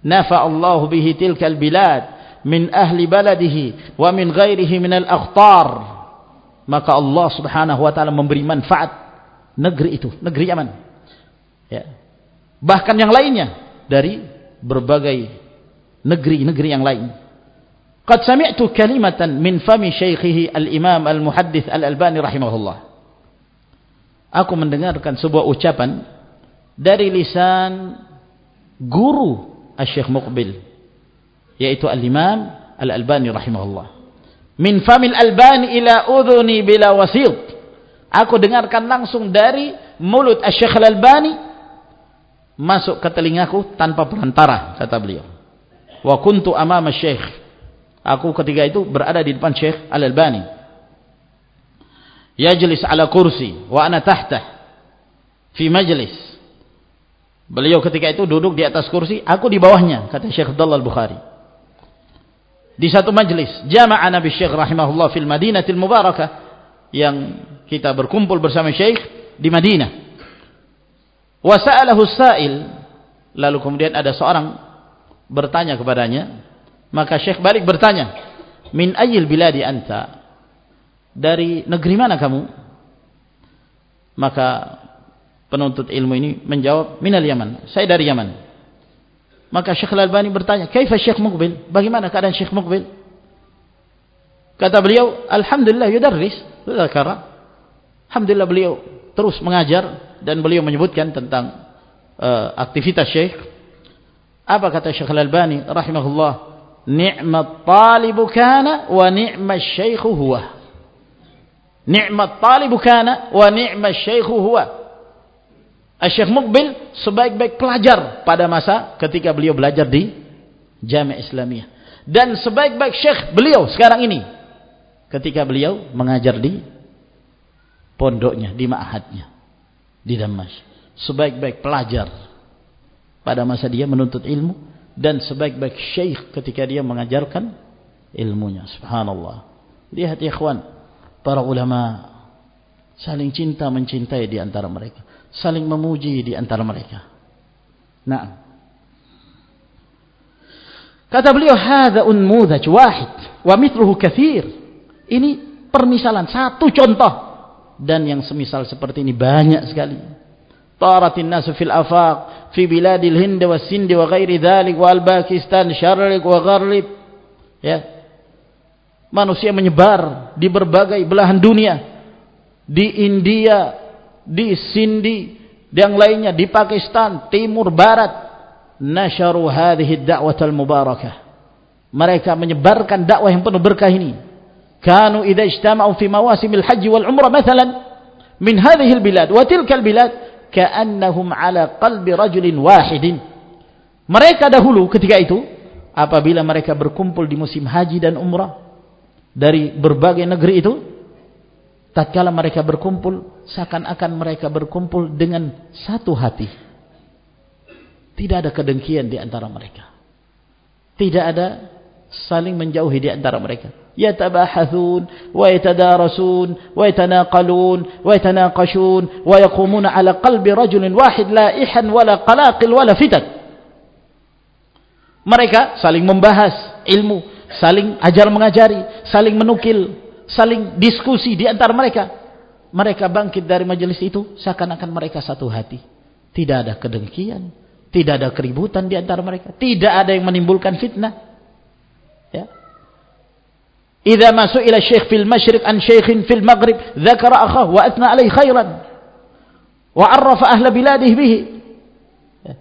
Nafa Allah bihi tilkal bilad min ahli baladihi wa min ghairihi min al-akhtar maka Allah Subhanahu wa taala memberi manfaat negeri itu, negeri Yaman. Ya. Bahkan yang lainnya dari berbagai negeri-negeri yang lain. Qad sami'tu kalimatan min fami syaikhihi al-Imam al-Muhaddits al-Albani rahimahullah. Aku mendengarkan sebuah ucapan dari lisan guru Asy-Syaikh Muqbil yaitu al-Imam al-Albani rahimahullah min famil albani ila udhuni bila wasil. Aku dengarkan langsung dari mulut asy-syekh al-albani masuk ke telingaku tanpa perantara kata beliau. Wa kuntu amama syekh. Aku ketika itu berada di depan syekh al-albani. Yajlis ala kursi wa ana tahta fi majlis. Beliau ketika itu duduk di atas kursi aku di bawahnya kata syekh Abdullah al-Bukhari di satu majlis jamaah Nabi Syekh rahimahullah fil Madinatil Mubarakah yang kita berkumpul bersama Syekh di Madinah. Wa sa'alahu sa'il lalu kemudian ada seorang bertanya kepadanya maka Syekh balik bertanya min ayil biladi anta? Dari negeri mana kamu? Maka penuntut ilmu ini menjawab minal Yaman. Saya dari Yaman maka Syekh Al-Albani bertanya, "Kaifa Syekh Muqbil? Bagaimana keadaan Syekh Muqbil?" Kata beliau, "Alhamdulillah yudarris." Zakara. Alhamdulillah beliau terus mengajar dan beliau menyebutkan tentang uh, aktivitas Syekh. Apa kata Syekh Al-Albani rahimahullah? Ni'mat talibu kana wa ni'mat syekhu huwa. Ni'mat talibu kana wa ni'mat syekhu huwa. Syekh Mukbil sebaik-baik pelajar pada masa ketika beliau belajar di Jami' Islamiyah. Dan sebaik-baik syekh beliau sekarang ini ketika beliau mengajar di pondoknya, di ma'hadnya di Damas. Sebaik-baik pelajar pada masa dia menuntut ilmu dan sebaik-baik syekh ketika dia mengajarkan ilmunya. Subhanallah. Lihat ikhwan, para ulama saling cinta mencintai di antara mereka saling memuji di antara mereka. Nah. Kata beliau, "Hadza unmudhaj wahid wa mithluhu katsir." Ini permisalan satu contoh dan yang semisal seperti ini banyak sekali. Taratin nasu fil afaq fi biladil Hind wa Sind wa ghairi wa al-Pakistan syarq wa gharib. Ya. Manusia menyebar di berbagai belahan dunia. Di India, di Sindi yang lainnya di Pakistan timur barat nasharu hadhihi ad-da'watal mubarakah. Mereka menyebarkan dakwah yang penuh berkah ini. Kanu idza ijtama'u fi mawasimil haji wal umrah mathalan min hadhihi al-bilad wa tilka al-bilad ka'annahum ala qalbi rajulin wahidin. Mereka dahulu ketika itu apabila mereka berkumpul di musim haji dan umrah dari berbagai negeri itu tatkala mereka berkumpul seakan-akan mereka berkumpul dengan satu hati. Tidak ada kedengkian di antara mereka. Tidak ada saling menjauhi di antara mereka. Yatabahathun wa yatadarasun wa yatanaqalun wa yatanaqashun wa yaqumuna ala qalbi rajulin wahid la ihan wala qalaqil wala fitan. Mereka saling membahas ilmu saling ajar mengajari saling menukil saling diskusi di antara mereka. Mereka bangkit dari majelis itu seakan-akan mereka satu hati. Tidak ada kedengkian, tidak ada keributan di antara mereka, tidak ada yang menimbulkan fitnah. Ya. Idza masuk ila syekh fil masyriq an syekhin fil maghrib, dzakara akhahu wa athna alaihi khairan. Wa arrafa ahla biladihi bihi. Ya.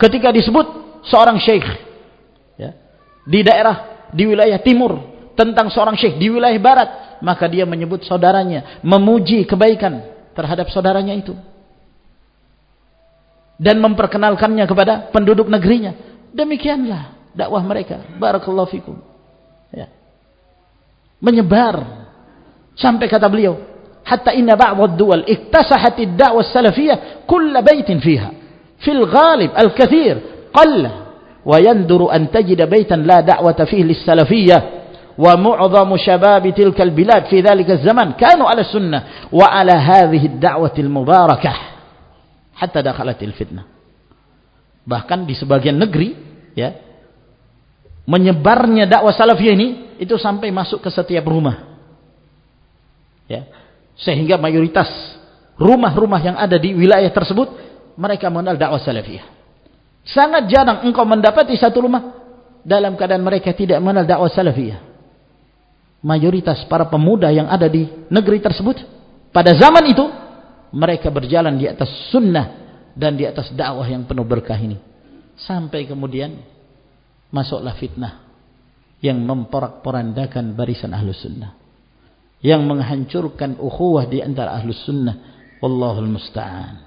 Ketika disebut seorang syekh ya, di daerah di wilayah timur tentang seorang syekh di wilayah barat maka dia menyebut saudaranya, memuji kebaikan terhadap saudaranya itu. Dan memperkenalkannya kepada penduduk negerinya. Demikianlah dakwah mereka. Barakallahu fikum. Ya. Menyebar. Sampai kata beliau, hatta inna ba'd ad-duwal iktasahat ad-da'wah salafiyah kull baitin fiha. Fil ghalib al-kathir qalla wa yanduru an tajida baitan la da'wata fihi wa mu'dhamu syababi tilkal bilad fi dhalika zaman kanu ala sunnah wa ala hadhihi ad-da'wati al-mubarakah bahkan di sebagian negeri ya menyebarnya dakwah salafiyah ini itu sampai masuk ke setiap rumah. Ya. Sehingga mayoritas rumah-rumah yang ada di wilayah tersebut mereka mengenal dakwah salafiyah. Sangat jarang engkau mendapati satu rumah dalam keadaan mereka tidak mengenal dakwah salafiyah mayoritas para pemuda yang ada di negeri tersebut pada zaman itu mereka berjalan di atas sunnah dan di atas dakwah yang penuh berkah ini. Sampai kemudian masuklah fitnah yang memporak-porandakan barisan ahlus sunnah yang menghancurkan ukhuwah di antara ahlus sunnah. Wallahul musta'an.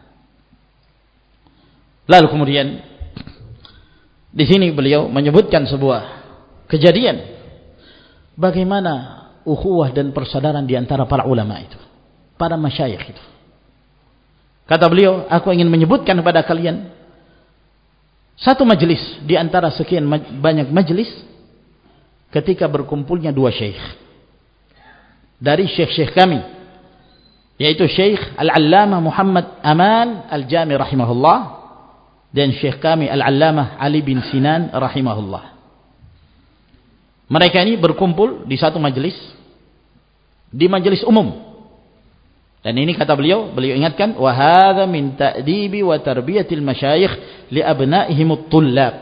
Lalu kemudian di sini beliau menyebutkan sebuah kejadian bagaimana ukhuwah dan persaudaraan di antara para ulama itu, para masyayikh itu. Kata beliau, aku ingin menyebutkan kepada kalian satu majelis di antara sekian banyak majelis ketika berkumpulnya dua syekh dari syekh-syekh kami yaitu Syekh Al-Allamah Muhammad Aman Al-Jami rahimahullah dan Syekh kami Al-Allamah Ali bin Sinan rahimahullah mereka ini berkumpul di satu majelis. Di majelis umum. Dan ini kata beliau, beliau ingatkan, وَهَذَا مِنْ تَأْدِيبِ وَتَرْبِيَةِ الْمَشَايِخْ لِأَبْنَائِهِمُ الطُّلَّابِ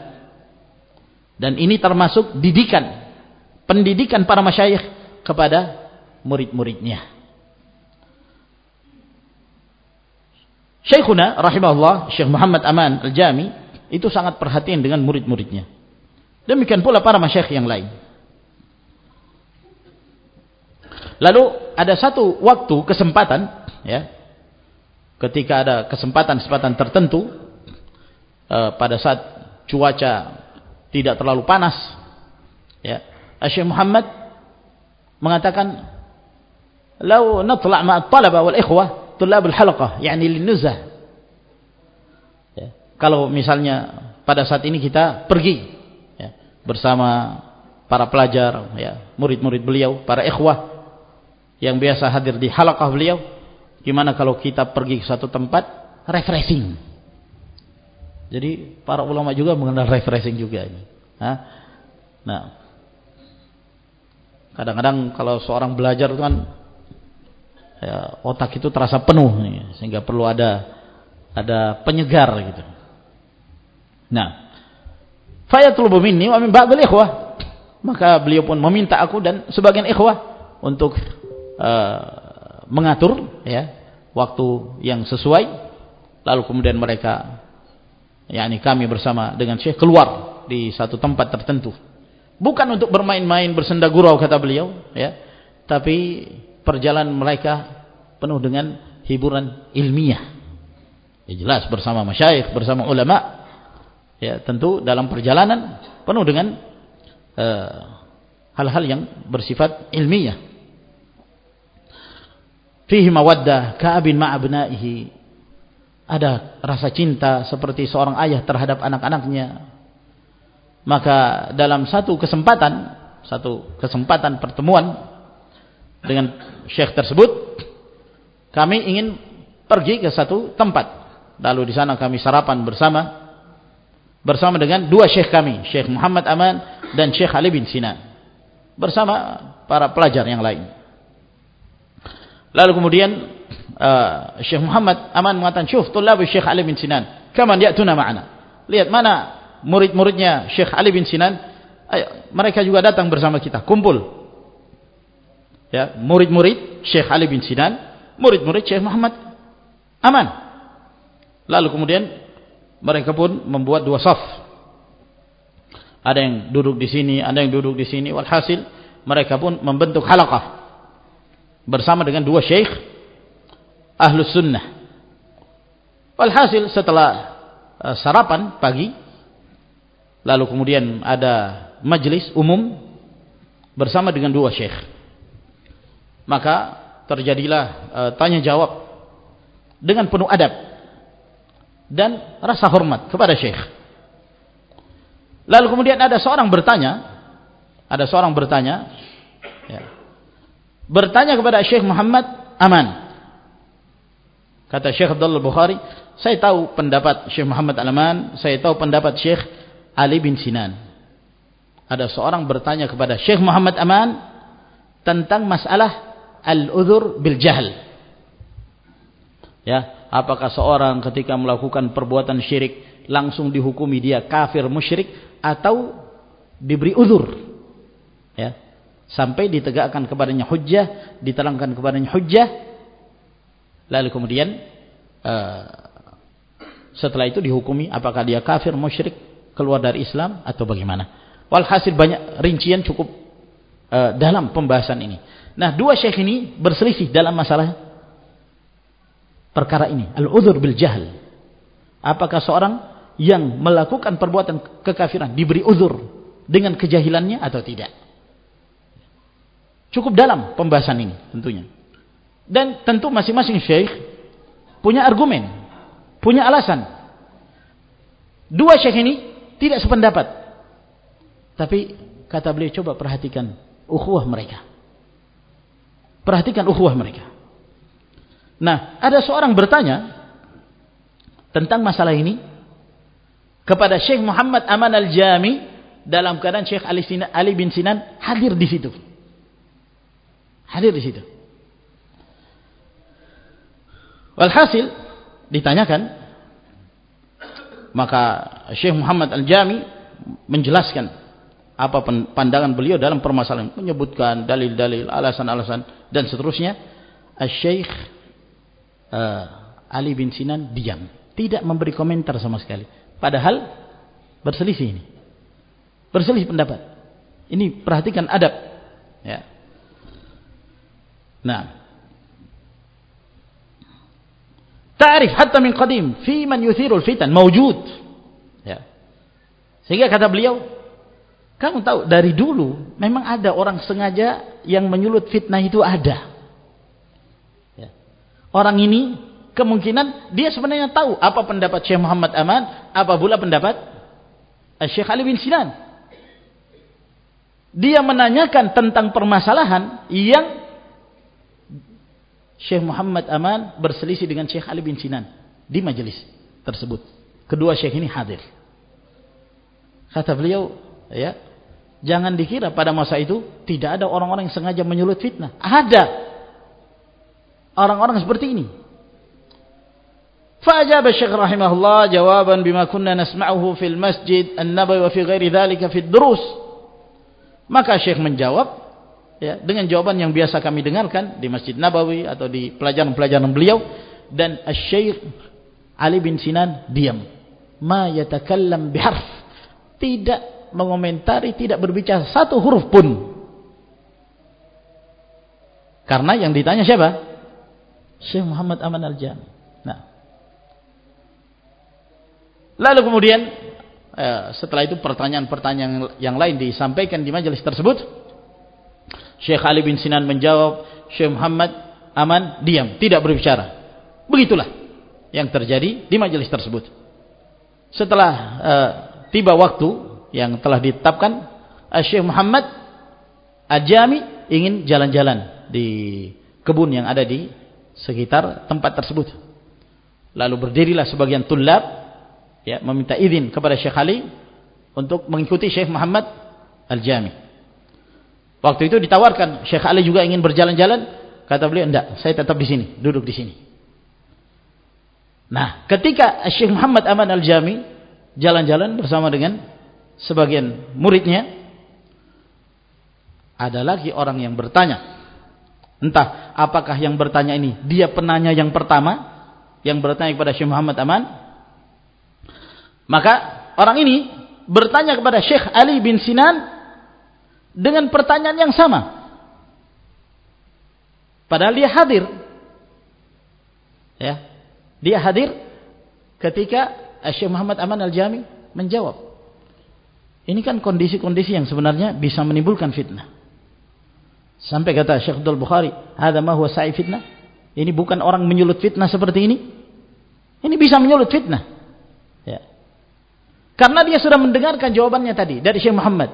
Dan ini termasuk didikan. Pendidikan para masyayikh kepada murid-muridnya. Syekhuna rahimahullah, Syekh Muhammad Aman Al-Jami, itu sangat perhatian dengan murid-muridnya. Demikian pula para masyayikh yang lain. Lalu ada satu waktu kesempatan ya. Ketika ada kesempatan-kesempatan tertentu eh, pada saat cuaca tidak terlalu panas ya. Syekh Muhammad mengatakan "Lau natla' ma'a talaba wal ikhwah tulab al-halaqah yakni linuzah ya. kalau misalnya pada saat ini kita pergi ya, bersama para pelajar ya murid-murid beliau para ikhwah yang biasa hadir di halaqah beliau gimana kalau kita pergi ke satu tempat refreshing. Jadi para ulama juga mengenal refreshing juga ini. Nah. Kadang-kadang kalau seorang belajar kan ya, otak itu terasa penuh nih, sehingga perlu ada ada penyegar gitu. Nah, fayatlubu minni wa min ba'dil ikhwah. Maka beliau pun meminta aku dan sebagian ikhwah untuk uh, mengatur ya waktu yang sesuai lalu kemudian mereka yakni kami bersama dengan Syekh keluar di satu tempat tertentu bukan untuk bermain-main bersenda gurau kata beliau ya tapi perjalanan mereka penuh dengan hiburan ilmiah. Ya jelas bersama masyayikh, bersama ulama. Ya, tentu dalam perjalanan penuh dengan eh, hal-hal uh, yang bersifat ilmiah. Fihi mawaddah ka'abin ma'abnaihi. Ada rasa cinta seperti seorang ayah terhadap anak-anaknya. Maka dalam satu kesempatan, satu kesempatan pertemuan dengan syekh tersebut kami ingin pergi ke satu tempat lalu di sana kami sarapan bersama bersama dengan dua syekh kami syekh Muhammad Aman dan syekh Ali bin Sinan bersama para pelajar yang lain lalu kemudian uh, syekh Muhammad Aman mengatakan syuf tulabu syekh Ali bin Sinan kaman ya'tuna ma'ana? Lihat mana murid-muridnya syekh Ali bin Sinan. Ayo, mereka juga datang bersama kita kumpul. Ya murid-murid Syekh Ali bin Sinan murid-murid Syekh Muhammad Aman. Lalu kemudian mereka pun membuat dua saf. Ada yang duduk di sini ada yang duduk di sini. Walhasil mereka pun membentuk halaqah bersama dengan dua syekh ahlus sunnah. Walhasil setelah uh, sarapan pagi lalu kemudian ada majlis umum bersama dengan dua syekh maka terjadilah e, tanya jawab dengan penuh adab dan rasa hormat kepada syekh. Lalu kemudian ada seorang bertanya ada seorang bertanya ya, bertanya kepada syekh Muhammad Aman kata syekh Abdullah Bukhari saya tahu pendapat syekh Muhammad Al-Aman saya tahu pendapat syekh Ali bin Sinan ada seorang bertanya kepada syekh Muhammad Aman tentang masalah al-udhur bil jahl. Ya, apakah seorang ketika melakukan perbuatan syirik langsung dihukumi dia kafir musyrik atau diberi uzur? Ya. Sampai ditegakkan kepadanya hujjah, diterangkan kepadanya hujjah. Lalu kemudian uh, setelah itu dihukumi apakah dia kafir musyrik keluar dari Islam atau bagaimana. Walhasil banyak rincian cukup uh, dalam pembahasan ini. Nah, dua syekh ini berselisih dalam masalah perkara ini. Al-udhur bil jahl. Apakah seorang yang melakukan perbuatan kekafiran diberi uzur dengan kejahilannya atau tidak? Cukup dalam pembahasan ini tentunya. Dan tentu masing-masing syekh punya argumen, punya alasan. Dua syekh ini tidak sependapat. Tapi kata beliau coba perhatikan ukhuwah mereka. Perhatikan ukhuwah mereka. Nah, ada seorang bertanya tentang masalah ini kepada Syekh Muhammad Aman Al-Jami dalam keadaan Syekh Ali, Ali bin Sinan hadir di situ. Hadir di situ. Walhasil ditanyakan maka Syekh Muhammad Al-Jami menjelaskan apa pandangan beliau dalam permasalahan menyebutkan dalil-dalil alasan-alasan dan seterusnya Al-Syeikh uh, Ali bin Sinan diam. Tidak memberi komentar sama sekali. Padahal berselisih ini. Berselisih pendapat. Ini perhatikan adab. Nah. Ta'rif hatta min qadim fi man yuthirul fitan mawjud. Ya. Sehingga kata beliau, kamu tahu dari dulu memang ada orang sengaja yang menyulut fitnah itu ada. Ya. Orang ini kemungkinan dia sebenarnya tahu apa pendapat Syekh Muhammad Aman, apa pula pendapat Syekh Ali bin Sinan. Dia menanyakan tentang permasalahan yang Syekh Muhammad Aman berselisih dengan Syekh Ali bin Sinan di majelis tersebut. Kedua Syekh ini hadir. Kata beliau, ya, jangan dikira pada masa itu tidak ada orang-orang yang sengaja menyulut fitnah. Ada orang-orang seperti ini. فأجاب الشيخ رحمه الله جوابا بما كنا نسمعه في المسجد النبوي وفي غير ذلك في الدروس maka Syekh menjawab ya, dengan jawaban yang biasa kami dengarkan di Masjid Nabawi atau di pelajaran-pelajaran beliau dan Syekh Ali bin Sinan diam. Ma yatakallam biharf. Tidak mengomentari tidak berbicara satu huruf pun. Karena yang ditanya siapa? Syekh Muhammad Aman Al-Jami nah. Lalu kemudian eh, setelah itu pertanyaan-pertanyaan yang lain disampaikan di majelis tersebut Syekh Ali bin Sinan menjawab, Syekh Muhammad aman, diam, tidak berbicara. Begitulah yang terjadi di majelis tersebut. Setelah uh, tiba waktu yang telah ditetapkan, uh, Syekh Muhammad Ajami ingin jalan-jalan di kebun yang ada di sekitar tempat tersebut. Lalu berdirilah sebagian tulab ya, meminta izin kepada Syekh Ali untuk mengikuti Syekh Muhammad Al-Jami. Waktu itu ditawarkan, Syekh Ali juga ingin berjalan-jalan, kata beliau, enggak, saya tetap di sini, duduk di sini. Nah, ketika Syekh Muhammad Aman Al-Jami jalan-jalan bersama dengan sebagian muridnya, ada lagi orang yang bertanya. Entah apakah yang bertanya ini dia penanya yang pertama yang bertanya kepada Syekh Muhammad Aman. Maka orang ini bertanya kepada Syekh Ali bin Sinan dengan pertanyaan yang sama. Padahal dia hadir. Ya. Dia hadir ketika Syekh Muhammad Aman Al-Jami menjawab. Ini kan kondisi-kondisi yang sebenarnya bisa menimbulkan fitnah. Sampai kata Syekh Abdul Bukhari, "Hadza ma huwa sa'i fitnah?" Ini bukan orang menyulut fitnah seperti ini. Ini bisa menyulut fitnah. Ya. Karena dia sudah mendengarkan jawabannya tadi dari Syekh Muhammad.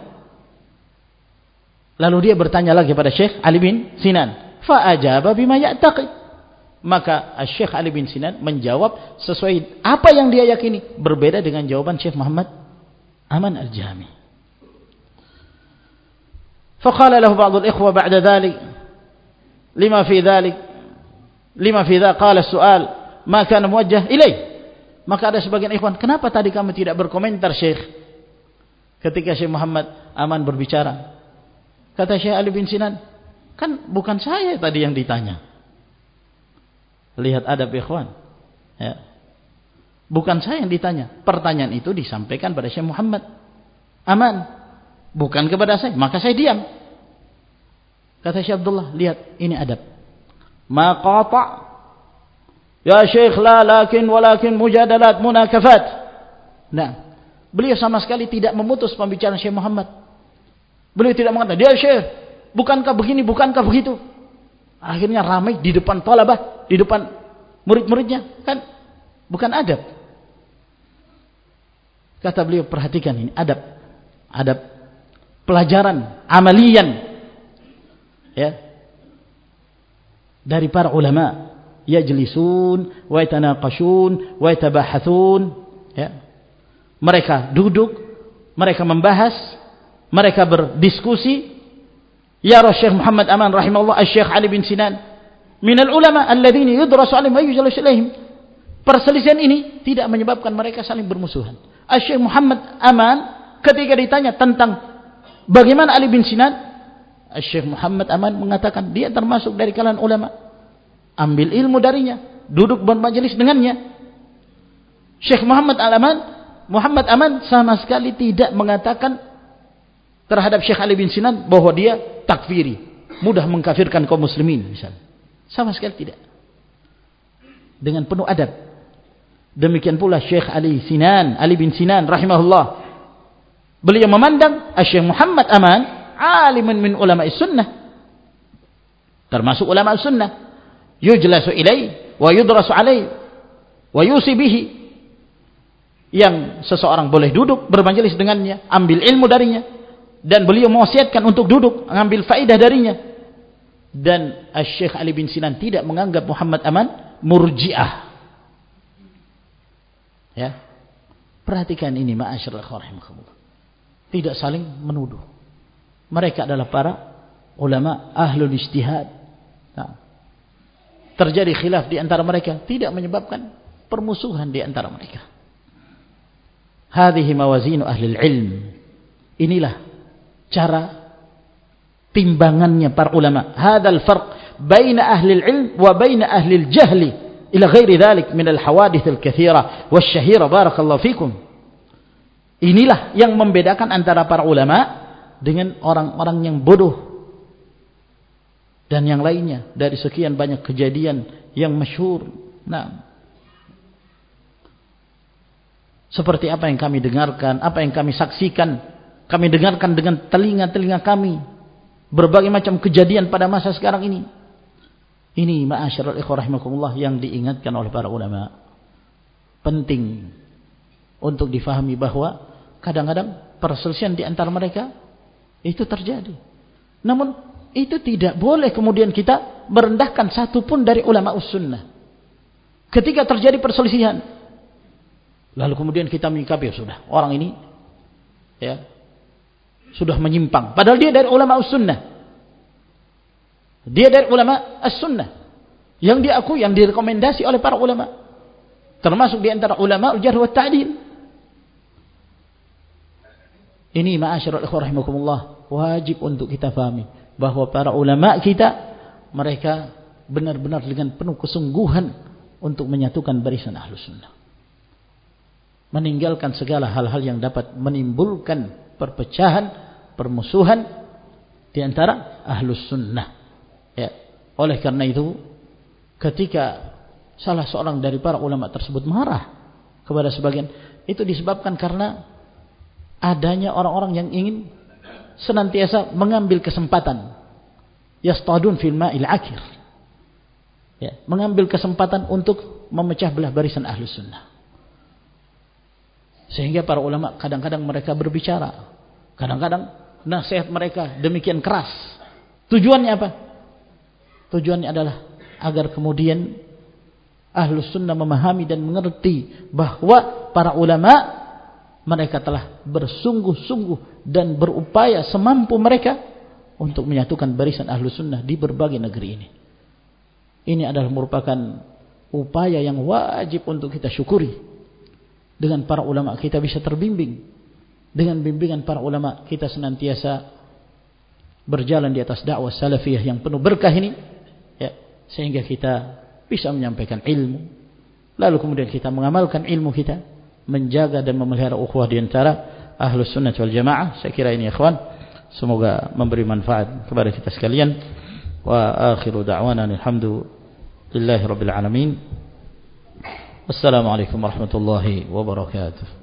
Lalu dia bertanya lagi kepada Syekh Ali bin Sinan. Fa'ajaba bima ya'taqid. Maka Syekh Ali bin Sinan menjawab sesuai apa yang dia yakini. Berbeda dengan jawaban Syekh Muhammad Aman Al-Jami. Faqala lahu ba'dul ikhwa ba'da dhalik. Lima fi dhalik. Lima fi dhalik. Qala soal Maka muwajjah ilaih. Maka ada sebagian ikhwan. Kenapa tadi kamu tidak berkomentar Syekh? Ketika Syekh Muhammad Aman berbicara. Kata Syekh Ali bin Sinan, kan bukan saya tadi yang ditanya. Lihat adab ikhwan. Ya. Bukan saya yang ditanya. Pertanyaan itu disampaikan pada Syekh Muhammad. Aman. Bukan kepada saya. Maka saya diam. Kata Syekh Abdullah, lihat ini adab. Ma qata' Ya Syekh la lakin walakin mujadalat munakafat. Nah, beliau sama sekali tidak memutus pembicaraan Syekh Muhammad. Beliau tidak mengatakan, dia syekh, bukankah begini, bukankah begitu. Akhirnya ramai di depan talabah, di depan murid-muridnya. Kan bukan adab. Kata beliau, perhatikan ini, adab. Adab. Pelajaran, amalian. Ya. Dari para ulama. Yajlisun, wa yatanaqashun, wa yatabahathun. Ya. Mereka duduk, mereka membahas, mereka berdiskusi ya Syekh Muhammad Aman rahimahullah Syekh Ali bin Sinan minal ulama alladzina yudrasu alaihim wa yujlasu alaihim perselisihan ini tidak menyebabkan mereka saling bermusuhan. Syekh Muhammad Aman ketika ditanya tentang bagaimana Ali bin Sinan Syekh Muhammad Aman mengatakan dia termasuk dari kalangan ulama. Ambil ilmu darinya duduk bermajelis dengannya. Syekh Muhammad Al-Aman, Muhammad Aman sama sekali tidak mengatakan terhadap Syekh Ali bin Sinan bahwa dia takfiri, mudah mengkafirkan kaum muslimin misalnya. Sama sekali tidak. Dengan penuh adab. Demikian pula Syekh Ali Sinan, Ali bin Sinan rahimahullah. Beliau memandang Syekh Muhammad Aman aliman min ulama sunnah. Termasuk ulama sunnah. Yujlasu ilai wa yudrasu alai wa yusi. Yang seseorang boleh duduk bermajelis dengannya, ambil ilmu darinya dan beliau mewasiatkan untuk duduk mengambil faedah darinya. Dan Syekh Ali bin Sinan tidak menganggap Muhammad Aman murjiah Ya. Perhatikan ini ma'asyiral. Tidak saling menuduh. Mereka adalah para ulama ahlul ijtihad. Nah, terjadi khilaf di antara mereka tidak menyebabkan permusuhan di antara mereka. Hadhihi mawazinu ahli ilm. Inilah cara timbangannya para ulama. Hadzal farq baina ahli ilm wa baina ahli jahli ila ghairi dhalik min al-hawadith al-kathira wasyahira barakallahu fikum. Inilah yang membedakan antara para ulama dengan orang-orang yang bodoh dan yang lainnya. Dari sekian banyak kejadian yang masyhur. Nah seperti apa yang kami dengarkan apa yang kami saksikan kami dengarkan dengan telinga-telinga kami berbagai macam kejadian pada masa sekarang ini ini ma'asyiral ikhwah yang diingatkan oleh para ulama. Penting untuk difahami bahwa kadang-kadang perselisihan di antara mereka itu terjadi. Namun itu tidak boleh kemudian kita merendahkan satu pun dari ulama sunnah. Ketika terjadi perselisihan, lalu kemudian kita menyikapi ya sudah orang ini ya sudah menyimpang. Padahal dia dari ulama sunnah. Dia dari ulama as-sunnah. Yang diakui, yang direkomendasi oleh para ulama. Termasuk di antara ulama al-jarh wa ta'dil. Ini ma'asyarul ikhwah rahimakumullah. Wajib untuk kita fahami. Bahwa para ulama kita, mereka benar-benar dengan penuh kesungguhan untuk menyatukan barisan ahlus sunnah. Meninggalkan segala hal-hal yang dapat menimbulkan perpecahan, permusuhan di antara ahlus sunnah. Ya. Oleh karena itu, ketika salah seorang dari para ulama tersebut marah kepada sebagian, itu disebabkan karena adanya orang-orang yang ingin senantiasa mengambil kesempatan. Yastadun fil ma'il akir. Ya, mengambil kesempatan untuk memecah belah barisan ahlu sunnah. Sehingga para ulama kadang-kadang mereka berbicara. Kadang-kadang nasihat mereka demikian keras. Tujuannya apa? Tujuannya adalah agar kemudian ahlus sunnah memahami dan mengerti bahwa para ulama mereka telah bersungguh-sungguh dan berupaya semampu mereka untuk menyatukan barisan ahlus sunnah di berbagai negeri ini. Ini adalah merupakan upaya yang wajib untuk kita syukuri. Dengan para ulama kita bisa terbimbing. Dengan bimbingan para ulama kita senantiasa berjalan di atas dakwah salafiyah yang penuh berkah ini sehingga kita bisa menyampaikan ilmu. Lalu kemudian kita mengamalkan ilmu kita menjaga dan memelihara ukhuwah di antara ahlus sunnah wal jamaah. Saya kira ini ikhwan semoga memberi manfaat kepada kita sekalian. Wa akhiru da'wana alhamdulillahi rabbil alamin. Wassalamualaikum warahmatullahi wabarakatuh